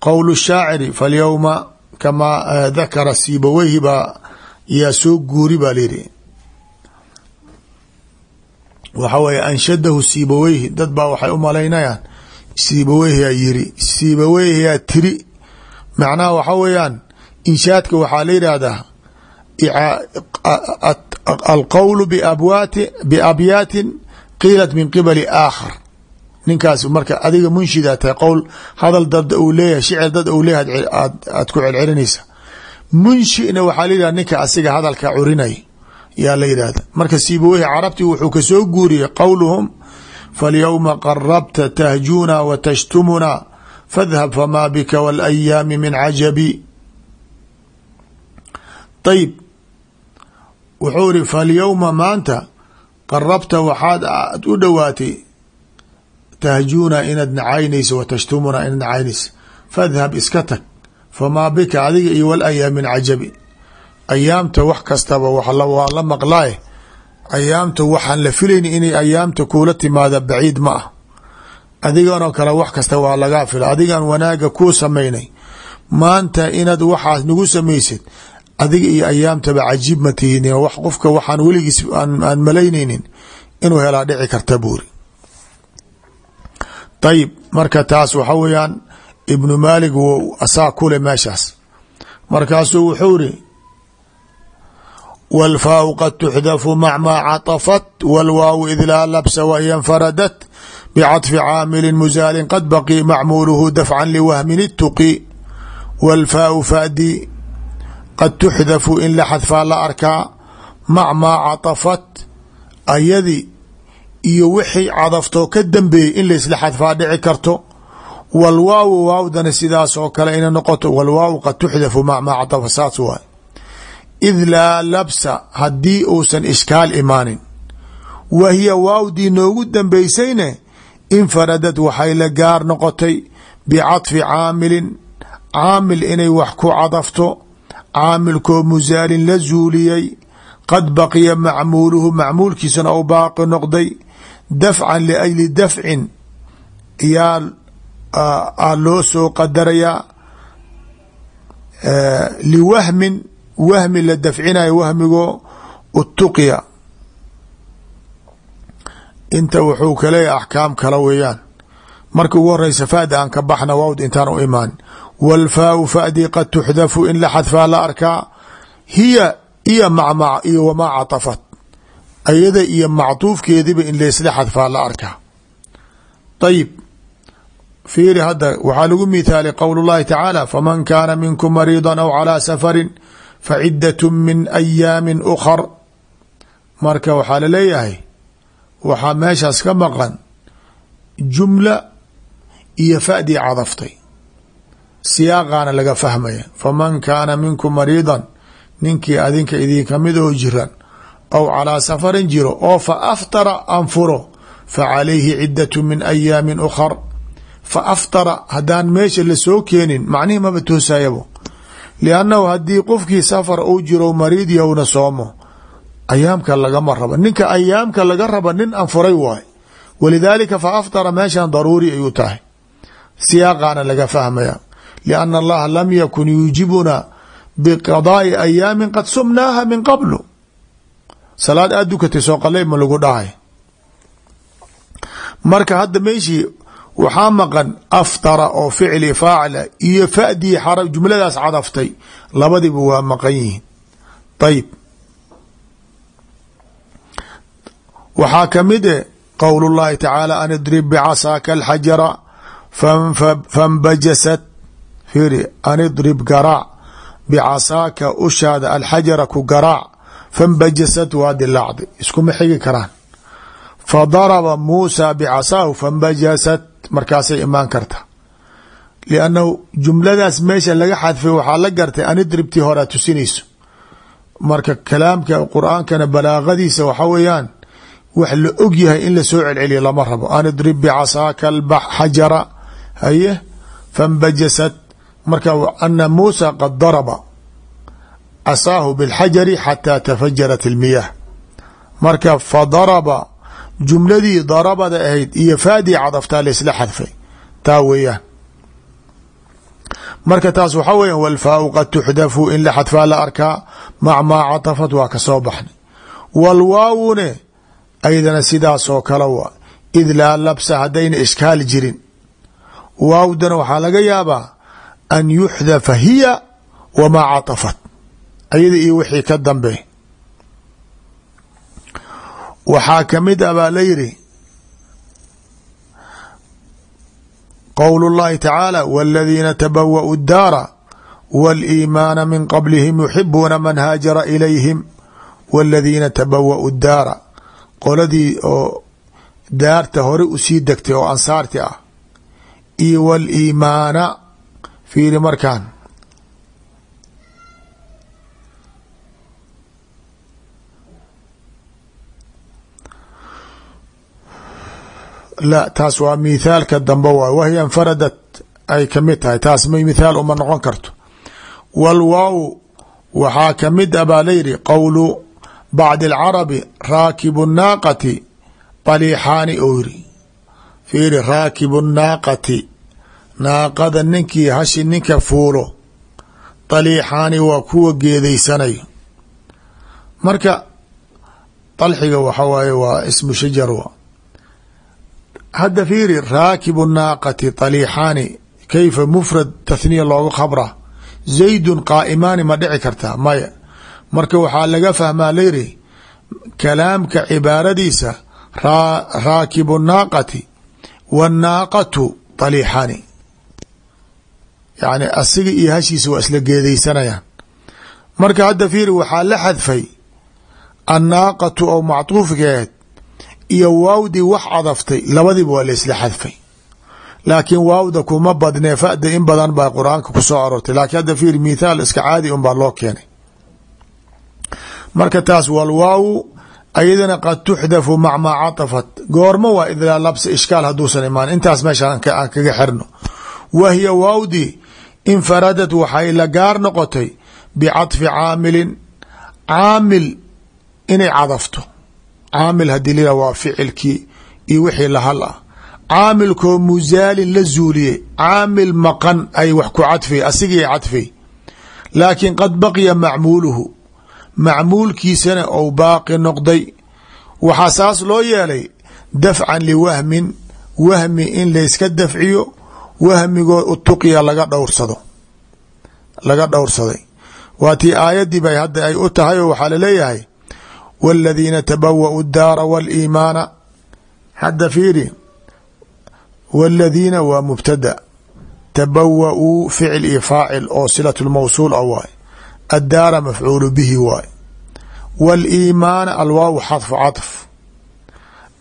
qowl الshaaciri falyowma kamaa dakara sibaweyhi baa yaa soo guuri baa layihi waxa weye anshadahu sibaweyhi dad baa waxay u malaynayaan sibaweyhiyaa yiri sibaweyhiyaa tiri macnaha waxa weeyaan inshaadka waxaa la yidhaahdaa alqowl biabyaatin qiilat min qibali aakhar. Ninkaas marka adiga munshidaa tahay qowl hadal dad uu leeyahay shicir dad uu leeyahay aad ku celcelinaysa. Munshina waxaa la yidhahda ninka asiga hadalka curinay yaa la marka siibaweyhi carabti wuxuu ka soo guuriyey qowluhum falyowma qarabta tahjuuna wa tashtumuna fadhab famaa bika wاlayaami min cajabi. Ayib wuxuu iri falyowma maanta qarabta waxaad aad u dhowaatay tahjuuna inaad nacaynayso wa tashtumuna inaad nacaynayso fadhab iska tag famaa bika adiga iyo walayaam min cajabi. Ayaamta wax kastaba waa la maqlaaye ayaamta waxaan la filayni inay ayaamta kuula timaada baciid ma ah. Adiganoo kale wax kasta waa lagaa fila adigan wanaaga kuu samaynay. Maanta inaad waxaas nagu samaysid adiga iyo ayaamtaba cajiib ma tihin wax qofka waxaan weligiis aan malaynaynin inuu helaa dhici karta buuri ayib marka taas waxa weeyaan ibnu maalig w asaa kule meeshaas markaasuu wuxuu iri wاlfaau qad tuxdafu mac maa caطafat wاlwaaw id laa labsa wahiy infaradat bcaطfi caamili musaalin qad baqi macmuuluhu dafcan liwahmin ituqi wاlfaau fadi qad tuxdafu in la xadfaa la arkaa mac maa catafat ayadi iyo wixii cadaftoo ka dambeeyey in laysla xadfaa dhici karto. Walwaaw waawdana sidaas oo kale ina noqoto walwaaw qad tuxdafu mac maa catafa saas waay id laa labsa haddii uusan ishkaal imaanin. Wa hiya waawdii noogu dambaysayne infaradad waxay la gaar noqotay bicadfi caamilin caamil inay wax ku cadafto caamilkoo musaalin la zuuliyey qad baqiya macmuuluhu macmuulkiisana ou baaqi noqday dafcan liajli dafcin yaa a loo soo qadarayaa liwahmin wahmi la dafcinayo wahmigoo utuqya inta wuxuu kaleeyahy axkaam kala weeyaan marka ugu horeysa fadi aan ka baxna waawd intaan u imaan wاlfaau fadi qad tuxdafu in la xadfaa la arkaa hiya iyo macmac iyo wamaa caطafat ayada iyo macطuufkeediba in laysla xadfaa la arkaa ayib fiiri hadda waxaa lagu mithaali qowl اllahi tacaala faman kaana minkum mariida aw calىa safari facidaة min ayaami ukar marka waxaa laleeyahay waxaa meeshaas ka maqan jumla iyo fadii cadaftay siyaaqaana laga fahmaya. Faman kaana minkum mariidan ninkii adinka idinka mid oo jiran aw calaa safarin jiro oo fa aftara anfuro fa calayhi ciddatu min ayaamin ukhar. Fa aftara haddaan meesha la soo keenin macnihi maba toosayabo. Liannahu haddii qofkii safar uu jiro mariid yowna soomo ayaamka lagama rabo ninka ayaamka laga raba nin anfuray waay. Walidaalika fa aftara meeshan daruuri ayuu tahay. Siyaaqaana laga fahmaya lianna allaha lam yakun yuujibuna biqadaa'i ayaamin qad sumnaaha min qablu salaad aad dukatay soo qaley ma lagu dhahay marka hadda meeshii waxaa maqan aftara oo ficli faacila iyo fadii xara jumladaas cadaftay labadiba waa maqan yihiin ayib waxaa ka mid e qowl اllahi tacaala an idrib bicasaaka alxajara fanbajasat fiiri an idrib garaac bicasaaka ushaada alxajara ku garaac fanbajasat waa dilaacdi iskuma xigi karaan. Fadaraba muusa bicasaahu fanbajasat markaasay imaan karta. Liannahu jumladaas meesha laga xadfay waxaa la gartay an idribtii tusinayso. Marka kalaamka qur'aankana balaagadiisa waxa weeyaan wax la og yahay in la soo celceliya lama rabo. An idrib bicasaaka xajara haye fanbajasat marka ana muusa qad daraba casaahu bilxajari xataa tafajarat ilmiyaah marka fadaraba jumladii darabada ahayd iyo faadii cadaftaa laisla xadfay. Taa weeyaan. Marka taas waxaa weya wlfaau qad tuxdafu in la xadfaa la arkaa mac maa catafat waa ka soo baxnay wlwaawune aydana sidaasoo kale waa id laa labsa haddayna ishkaal jirin. Waawdana waxaa laga yaabaa an yuxdafa hiya wamaa catafat ayada iyo wixii ka dambe waxaa kamid a baa la yidhi qowl اllahi tacaala wاladiina tabawa'u اdaara wاliimaana min qablihim yuxibuuna man haajara ilayhim wاladiina tabawa'u daara qoladii oo daarta hore usii degtay oo ansaarti ah iyo wاliimaana fiiri markaan. La taas waa mithaalka dambe waay wahiya infaradat ay ka mid tahay. Taas may mithaal uma noqon karto. Wاlwaaw waxaa ka mid a baa layidhi qowlu bacdi alcarabi raakibu naaqati طaliixaani ou yiri fiiri raakibu naaqati naaqada ninkii hashi ninka fuulo. Daliixaani waa kuwa geedaysanayo marka dalxiga waxa waaye waa ismu shajarwa hadda fiiri raakibu naaqati daliixaani kayfa mufrad tathniya loogu khabra? Zaydun qaa'imaani ma dhici kartaa maya. Marka waxaa laga fahmaa layidhi kalaamka cibaaradiisa raakibu naaqati wanaaqatu daliixaani yani asiga iyo hashiisa waa isla geedaysanayaan. Marka hadda fiiri waxaa la xadfay annaaqatu oo macطuufkeed iyo waawdii wax cadaftay labadiba waa la isla xadfay. Laakiin waawda kuma badnee fada in badan baa qur'aanka ku soo aroortay. Laakiin hadda fiiri mithaal iska caadi un baa loo keenay. Marka taas walwaaw ayadana qad tuxdafu mac maa caطafat goorma waa idlaa labsa ishkaal hadduusan imaan. Intaas meesha aan kaga xirno. Wa hiya waawdii infaradat waxay la gaar noqotay bicadfi caamilin caamil inay cadafto. Caamil haddii la waa ficilkii iyo wixii lahal ah. Caamilkoo musaalin la zuuliyey caamil maqan ay wax ku cadfay asigii cadfay. Laakiin qad baqiya macmuuluhu macmuulkiisana ou baaqi noqday. Waxaa saas loo yeelay dafcan liwahmin wahmi in layska dafciyo wahmigoo utuqiya laga dhowrsado laga dhowrsaday waa tii aayaddii bay hadda ay u tahay oo waxaa laleeyahay wاladiina tabawa'u daara wاliimaana hadda fiiri wاladiina waa mubtada tabawa'uu ficil iyo faacil oo silaة lmawsuul a waay addaara mafcuulu bihi waay wاliimaana alwaaw xadfu caطf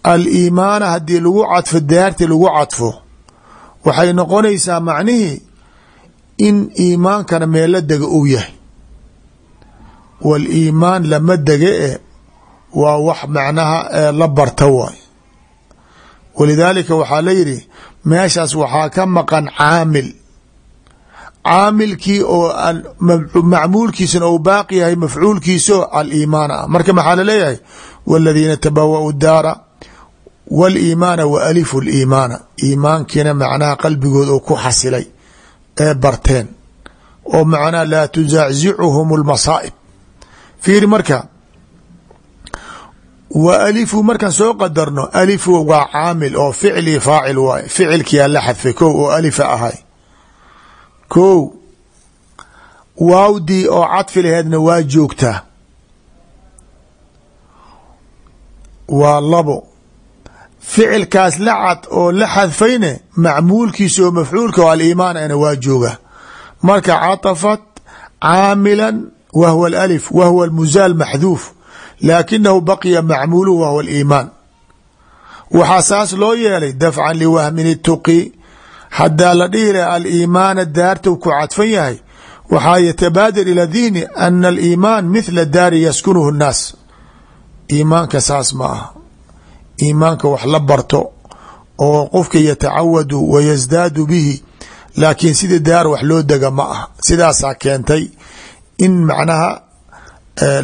aliimaana haddii lagu cadfo daarti lagu cadfo waxay noqonaysaa macnihii in iimaankana meelo dega uu yahay. Wاliimaan lama dege e waa wax macnaha la barta waay walidaalika waxaa la yidhi meeshaas waxaa ka maqan caamil. Caamilkii oo macmuulkiisana ou baaqi yahay mafcuulkiisao aliimaan ah. Marka maxaa la leeyahay wاladiina tabawa'u daara wاliimaana wa alifu liimaana iimaankiina macnaha qalbigood oo ku xasilay ee barteen. Oo macnaha laa tuzaaczicuhum اlmasaa'ib fiiri marka wa alifu markaan soo qadarno alifu waa caamil oo ficli faacil waay ficilkiyaa la xadfay kow oo alifa ahay. Kow waawdii oo cadfi laheedna waa joogtaa. Waa labo ficilkaas la cad oo la xadfayne macmuulkiisa oo mafcuulka oo aliimaan ana waa jooga. Marka caطafat caamila wa hwa alif wa hwa almuzaal maxduuf laakinahu baqiya macmuuluhu wa hwa waxaa saas loo yeelay dafcan liwahmin ituqi hadaa la dhihi laha aliimaana daarta ku cadfan yahay waxaa yatabaadir ila dihni ana aliimaan mithla daari yaskunuhu nnaas. Iimaanka saas ma aha iimaanka wax la barto oo qofka yatacawadu wa yasdaadu bihi laakiin sida daar wax loo dega ma ah sidaasaa keentay in macnaha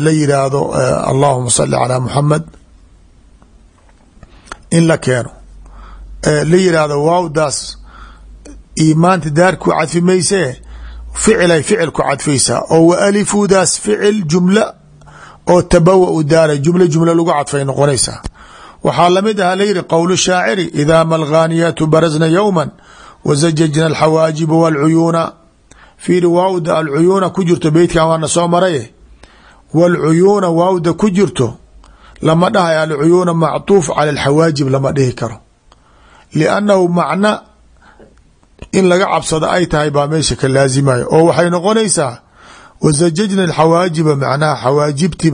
la yidhaahdo allahuma sali calaa muxamed in la keeno. La yidhaahdo waawdaas iimaanta daar ku cadfi maysee ficilay ficil ku cadfaysaa oo wa alifudaas ficil jumla oo tabawa u daara jumla jumla lagu cadfay noqonaysaa waxaa la mid aha layidhi qowl shaaciri idaa ma alghaaniyaatu barazna yowma wazajajna alxawaajiba walcuyuuna fiiri waawda alcuyuuna ku jirto beytkan waana soo maraye. Walcuyuuna waawda ku jirto lama dhahay alcuyuuna macطuuf cala alxawaajib lama dhihi karo. Liannahu macna in laga cabsado ay tahay baa meesha ka laazimaya oo waxay noqonaysaa wazajajna alxawaajiba macnaha xawaajibti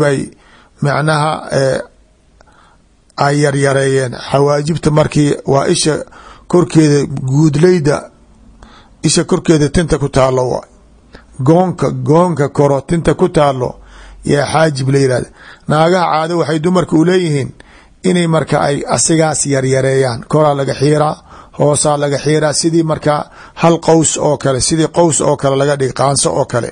ay yaryareeyeen xawaajibta markii waa isha korkeeda guudleyda isha korkeeda tinta ku taalo waay goonka goonka koro tinta ku taalo yaa xaajib la yihahda naagaha caado waxay dumarka u leeyihiin inay marka ay asigaas yaryareeyaan koraa laga xiiraa hoosaa laga xiiraa sidii markaa hal qows oo kale sidii qows oo kale laga dhig qaanso oo kale.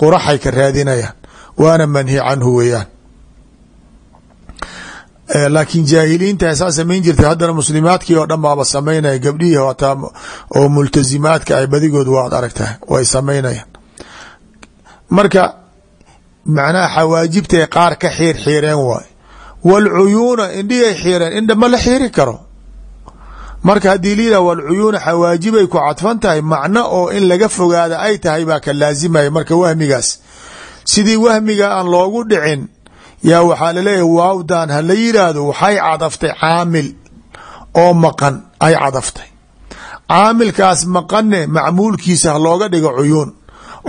Quraxay ka raadinayaan waana manhi canhu weeyaan laakiin jaahiliinta saa samayn jirtay haddana muslimaadkii oo dhan samaynaya gabdhihii wataa oo multasimaadka ay badigood waad aragtahay way samaynayaan. Marka macnaha xawaajibtay qaar ka xiir xiireen waay. Wاlcuyuuna indhihay xiireen indha ma la xiiri karo. Marka haddii liidah wاlcuyuuna xawaajibay ku cadfan tahay macno oo in laga fogaada ay tahay baa ka laasimaya marka wahmigaas. Sidii wahmiga aan loogu dhicin yaa waxaa la leeyahay waawdan ha la yidhaahdo waxay cadaftay caamil oo maqan ay cadaftay caamilkaas maqanne macmuulkiisa ha looga dhigo cuyuun.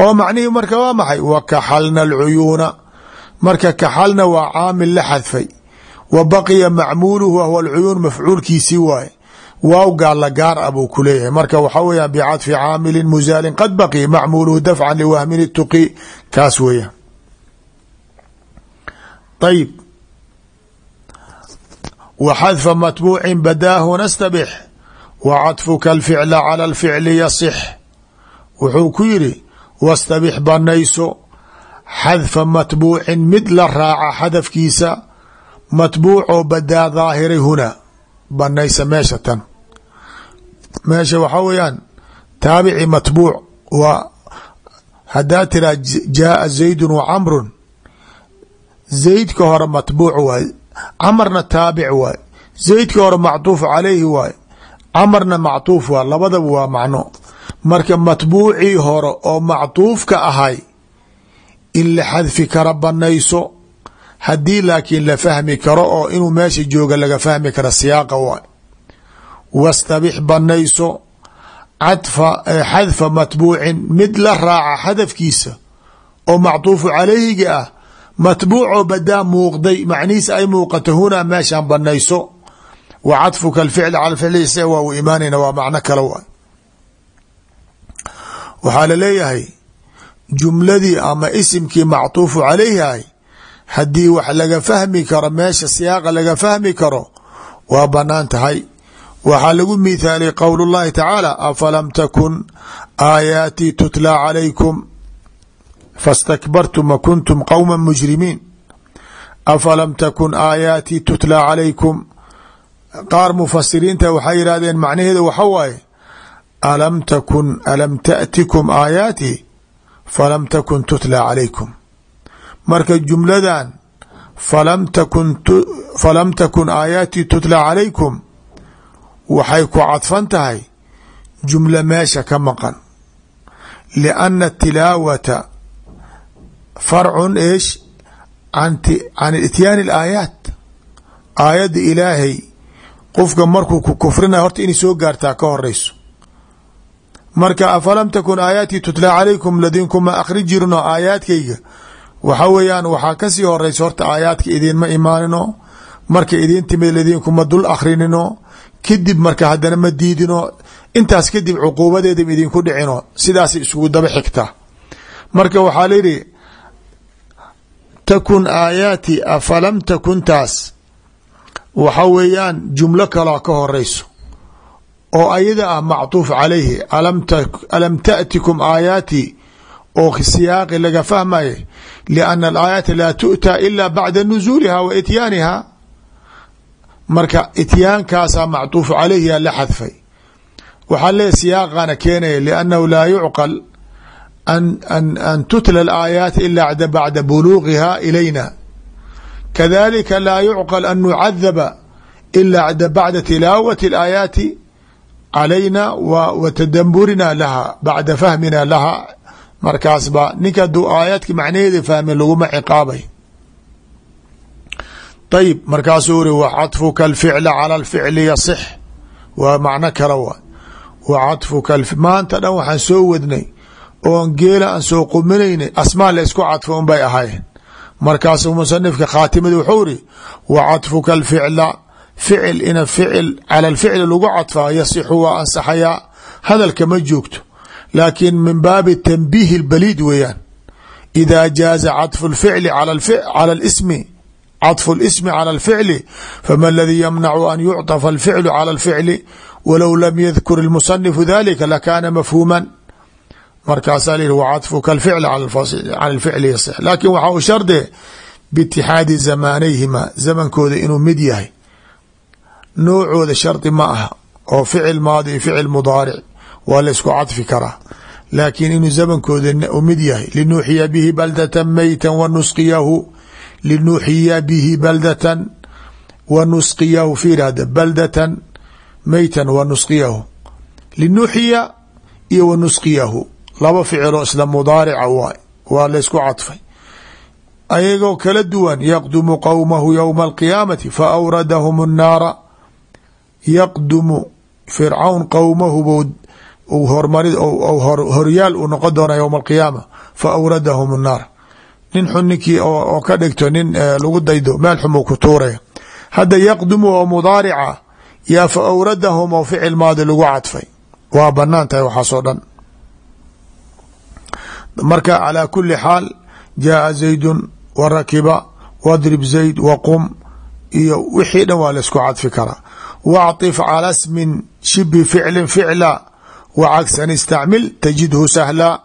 Oo macnihii marka waa maxay? Wa kaxalna alcuyuuna. Marka kaxalna waa caamil la xadfay. Wa baqiya macmuuluhu wahwa alcuyuun mafcuulkiisii waaye. Waaw gaalla gaar a buu ku leeyahay. Marka waxaa weeyaan bicadfi caamilin musaalin qad baqiya macmuuluhu dafcan liwahmin ituqi kaas weeyaan ayib wa xadfa matbuucin badaahu nastabix wa cadfuka alficla cala alficli yasix wuxuu ku yidhi wastabix banayso xadfa matbuucin mid la raaca xadafkiisa matbuucoo badaa daahiray huna banaysa meesha tan meesha waxaa weeyaan taabici matbuuc waa haddaa tiraa jaaa zaydun wa camrun zaydka hore matbuuc waaye camarna taabic waaye zaydka hore mactuuf calayhi waaye camarna mactuuf waa labadaba waa macno. Marka matbuucii hore oo mactuufka ahay in la xadfi kara banayso haddii laakiin la fahmi karo oo inuu meesha jooga laga fahmi kara siyaaqa waay. Wastabix banayso cadfa eh, xadfa matbuucin mid la raaca hadafkiisa oo mactuufu calayhiga ah matbuucoo badaa muuqday macnihiisa ay muuqato hunaa meeshaan banayso wa cadfuka alficl cala ficli waa u imaanayna waa macno kale waay waxaa la leeyahay jumladii ama isimkii macطuufu calayhay haddii wax laga fahmi karo meesha siyaaqa laga fahmi karo waa bannaan tahay. Waxaa lagu mithaaliyay qowl اllahi tacaala afalam takun aayaatii tutlaa calaykum fastakbartum wa kuntum qowma mujrimiin afalam takun aayaatii tutlaa calaykum qaar mufasiriinta waxay yidhahdeen macnaheeda waxa waaye alam takun alam taأtikum aayaatii falam takun tutlaa calaykum marka jumladan falam takun falam takun aayaatii tutlaa calaykum waxay ku cadfan tahay jumla meesha ka maqan lianna tilaawata farcun eesh can ityaani alaayaat. Aayadda ilaahay qofka markuu ku kufrinaya horta inay soo gaartaa ka horeyso marka afalam takun aayaatii tutlaa calaykum ladinkuma akhri jirno aayaadkayga? Waxa weeyaan waxaa ka sii horeysa horta aayaadka idiinma imaanino marka idiin timid ladinkuma dul akrinino kadib marka haddana ma diidino intaas kadib cuquubadeeda idinku dhicino sidaasay isugu daba xigtaa. Marka waxaa layidhi takun aayaati afalam takuntaas waxa weeyaan jumlo kalaa ka horeyso oo ayada ah mactuuf calayhi alam taatikum aayaati? Oo siyaaqi laga fahmaya lianna alaayaati laa tu'taa ila bacda nusuuliha wa ityaaniha. Marka ityaankaasaa mactuuf calayhiyaa la xadfay. Waxaa leeya siyaaqaana keenaya liannahu laa yucqal an tutla alaayaat ila bacda buluugiha ilayna kadalika laa yucqal an nucadaba ila bacda tilaawati alaayaati calayna wa tadamburina laha bacda fahmina laha markaas ba ninka haduu aayaadki macnaheeda fahmin laguma ciqaabay ayib markaasuu uri wa caطfuka alficla cala alficli yasix waa macno kale wa caطfuka maanta dhan waxaan soo wadnay oon geela aan soo quminaynay asmaa la isku cadfo un bay ahaayeen markaasuu musanifka khaatimadi wuxuu iri wa caطfuka alficla ficil ina ficil cala alficli lagu cadfaa yasixu waa ansaxayaa hadalka ma joogto laakiin min baabi tanbiihi اbaliid weeyaan ida jaaza caطfu اficli cala اsmi caطfu اlismi cala اlficli fama aladii yamnacu an yucطafa alficlu cala اlficli walow lam yadkur اlmusanifu dalika lakaana mafhuuman markaasaa layihi wacadfuka alficl cala alficli yasix laakin waxa uu shardee biitixaadi zamaanayhima zamankooda inuu mid yahay. Noocooda shardi ma aha oo ficil maadi iyo ficil mudaaric waa la ysku cadfi karaa. Laakiin inuu zamankooda u mid yahay linuuxiya bihi baldatan meytan wa nusqiyahu linuuxiya bihi baldatan wa nusqiyahu fiir hada baldatan meytan wa nusqiyahu linuuxiya iyo wa nusqiyahu laba ficiloo isla mudaarica waay waa la ysku cadfay. Ayagoo kala duwan yaqdumu qowmahu yowma alqiyaamati fa awradahum annaara. Yaqdumu fircawn qowmahu bou hormari horyaal uu noqon doona yowma alqiyaama fa awradahum annaar nin xun ninkii oo ka dhigto nin lagu daydo meel xumuu ku tuuraya. Hadda yaqdumu oo mudaarica yaa fa awradahum oo ficil maadi lagu cadfay. Waa bannaan tahay waxaasoo dhan marka calaa kuli xaal jaaa zaydun wa rakiba wadrib zayd wa qum iyo wixii dhan waa laysku cadfi karaa wacطif calى smin shibi ficli ficla wacagsan istacmil tajidhu sahla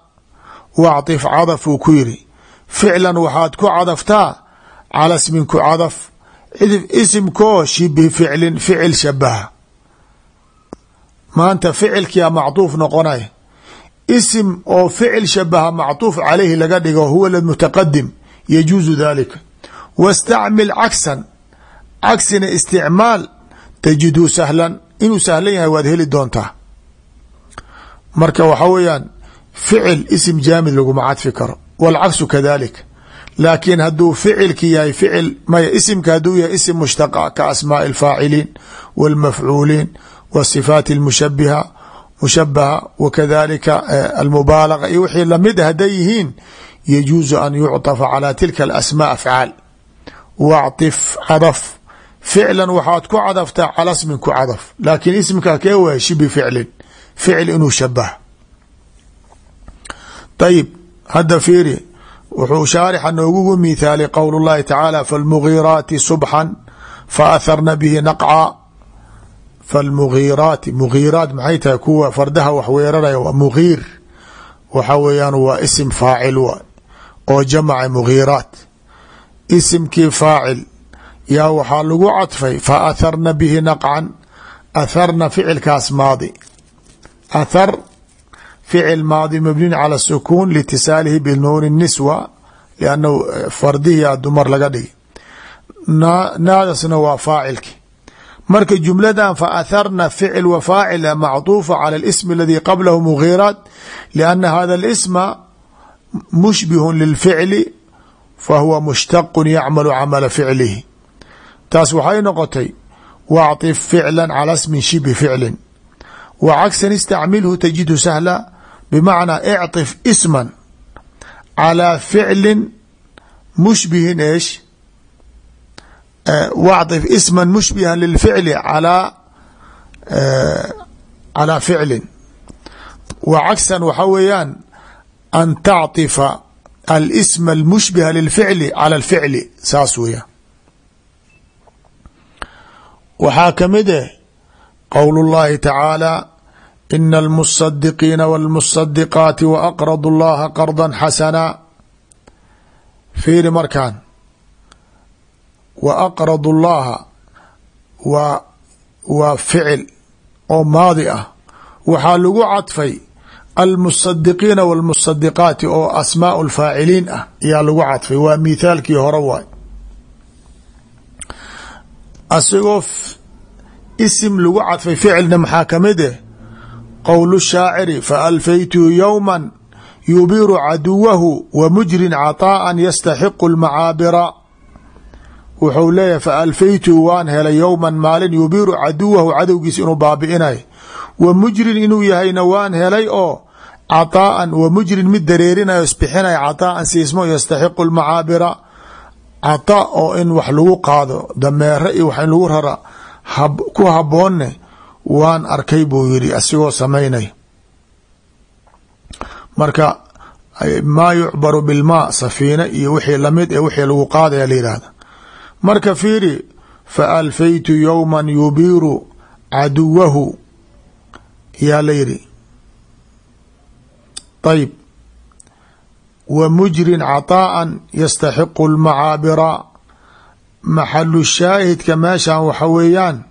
wacطif cadaf uu ku yiri ficlan waxaad ku cadaftaa cala smin ku cadaf isimkoo shibi ficlin ficil shabaha maanta ficilkia macطuuf noqonay isim oo ficil shabaha macطuuf calayhi laga dhigo huwa mutaqadim yajuuzu dalika wاstacmil cagsan cagsina isticmaal tajidhu sahlan inuu sahlan yahay waad heli doontaa marka waxa weeyaan ficil isim jaamid laguma cadfi karo wاlcagsu kadalik laakiin hadduu ficilki yahay ficil maya isimka hadduu yahay isim mushtaqa ka asmaaءi اlfaaciliin wاlmafcuuliin wasifaat اlmushabiha mushabaha wakadalika almubaalaga iyo wixii lamid hadday yihiin yajuuzu an yucطafa calى tilka alasmاء afcaal wacطif cadaf ficlan waxaad ku cadaftaa cala smin ku cadaf laakiin ismka kee waay shibi ficlin ficil inuu shabaha ayib hadda fiiri wuxuu shaarixa noogugu mithaalay qowl اllahi tacaala faاlmugiiraati subxan faatharna bihi naqca faاlmugiiraati mugiiraat maxay tahay kuwa fardaha wax weeraraya mugiir waxa weeyaan waa isim faacil waay oo jamaca mugiiraat isimkii faacil yaa waxaa lagu cadfay fa atharna bihi naqcan atharna ficilkaas maadi athar ficil maadi mabniin cala sukuun liitisaalihi binuuni niswa liannahu fardihiyaa dumar laga dhigi naadasna waa faacilki marka jumladan fa atharna ficil wa faacila macduufa cala اlism aladi qablahu mugiiraat lianna hada اlisma mushbihun lilficli fahuwa mushtaqu yacmalu camala ficlihi taas waxay noqotay wacطif ficla calى smin shibi ficlin wa cagsan istacmilhu tajidhu sahla bmacnaa icطif isma calىa ficli mushbihin eesh wacطif isma mushbiha lilficli alaa calىa ficlin wa cagsan waxa weeyaan an tacطifa alsma almushbiha lilficli calى اlficli saas weeyaan waxaa ka mid eh qowl اllahi tacaalى ina almusadiqiina wاlmusadiqaati waaqradu اllaha qarda xasana fiiri markaan waaqradu اllaha waa waa ficil oo maadi ah waxaa lagu cadfay almusadiqiina wاlmusadiqaati oo asmaau اlfaaciliin ah ayaa lagu cadfay waa mithaalkii hore waay asigoo isim lagu cadfay ficilna maxaa ka mid eh qowl shaaciri faalfaytu yowma yubiru caduwahu wa mujrin caطaءa yastaxiqu اlmacaabira wuxuu leeyahay faalfaytu waan helay yowman maalin yubiiru caduwahu cadowgiisa inuu baabi'inay. Wa mujrin inuu yahayna waan helay oo caaa'an wa mujrin mid dareerinayo isbixinaya caaa'an siismo yastaxiqu lmacaabira cataa oo in wax lagu qaado dameere iyo wax in lagu rara ku haboonne waan arkay buu yidhi asigoo samaynay. Marka maa yucbaru bilmaa safiina iyo wixii la mid ee ah, wixii lagu qaadaya la yidhaahda marka fiiri fa alfaytu yowman yubiiru caduwahu. Yaa la yidhi ayb wa mujrin caطaa'an yastaxiqu lmacaabira maxalu shaahidka meeshan waxa weeyaan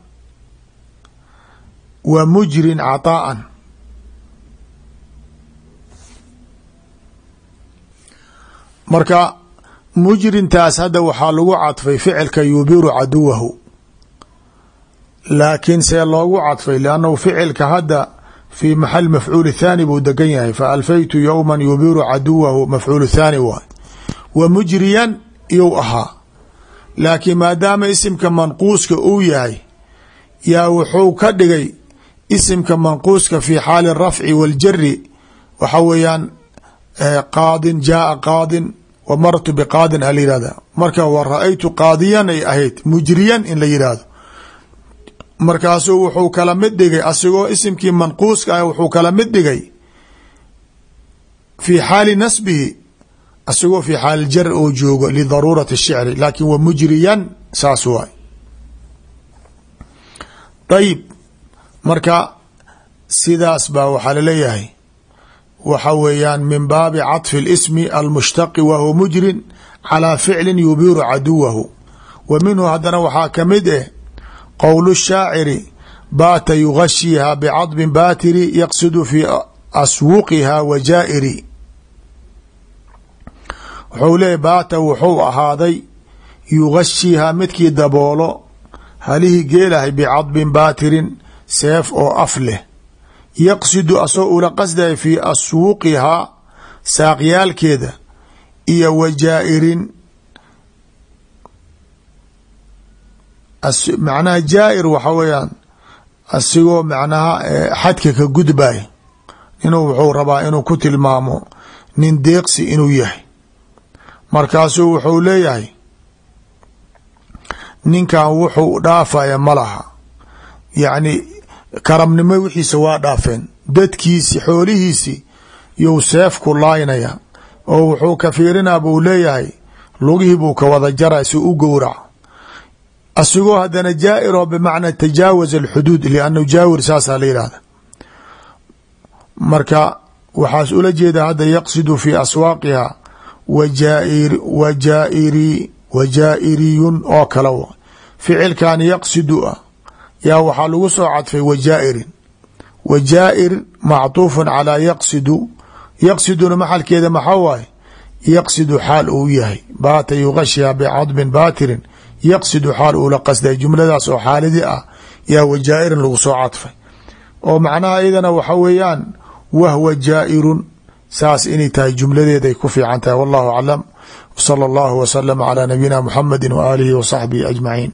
wa mujrin caطaa'an marka mujrintaas hadda waxaa lagu cadfay ficilka yubiru caduwahu. Laakiin see loogu cadfay lannahu ficilka hadda fi maxal mafcuul thaani buu degan yahay. Fa alfaytu yowma yubiru caduwahu mafcuul thaani waay wa mujriyan iyou ahaa. Laakiin maadaama isimka manquuska uu yahay yaa wuxuu ka dhigay isimka manquuska fi xaali rafci waljari waxa weeyaan qaadin jaaa qaadin wa martu biqaadin a la yihahda marka wa ra'aytu qaadiyan ay ahayd. Mujriyan in la yidhaahdo markaasuu wuxuu kala mid dhigay asigoo isimkii manquuska ah wuxuu kala mid dhigay fi xaali nasbihi asigoo fi xaali jar oo joogo lidaruurati shicri. Laakin wa mujriyan saas waay. Ayib marka sidaas baa waxaa la leeyahay waxa weeyaan min baabi caطfi اlismi almushtaqi wa huwa mujrin calىa ficli yubiru caduwahu wa minhu haddana waxaa kamid eh qowl الshaaciri baata yugashiha bcadbin baatiri yaqsidu fi aswuqiha wa jaa'iri wuxuu leeyay baata wuxuu ahaaday yugashiha midkii daboolo halihii geelahay bicadbin baatirin seef oo af leh yaqsidu asoo ula qasdaya fii aswuqihaa saaqyaalkeeda iyo wa jaa'irin macnaha jaa'ir waxa weeyaan asigoo macnaha xadka ka gudbay inuu wuxuu rabaa inuu ku tilmaamo nin deeqsi inuu yahay. Markaasuu wuxuu leeyahay ninkan wuxuu dhaafaya ma laha. Yacni karamnimo wixiisa waa dhaafeen. Dadkiisi xoolihiisi you seef ku laaynaya oo wuxuu ka fiirinaa buu leeyahay. Lugihii buu ka wada jara si u gowrac. Asigoo haddana jaa'iroo bimacnaa tajaawaz alxuduud liannahu jaawir saasaa la yidhahda marka waxaas ula jeeda hadda yaqsidu fi aswaaqiha wa jaairi wa jaa'iriyun oo kale. Ficilkan yaqsidu ah yaa waxaa lagu soo cadfay wajaa'irin. Wajaa'ir macطuufu calaa yaqsidu. Yaqsiduna maxalkeeda maxaa waaye? Yaqsidu xaal uu yahay. Baata yugashiha bicadmin baatirin. Yaqsidu xaal uula qasday. Jumladaas oo xaaladii ah yaa wajaa'irin lagu soo cadfay. Oo macnaha idana waxa weeyaan wahwa jaa'irun. Saas inay tahay jumladeeday ku fiican tahay. Wallahu aclam. Wsala allahu waslama calaa nabiyina muxamedi waaalihi wa saxbihi ajmaciin.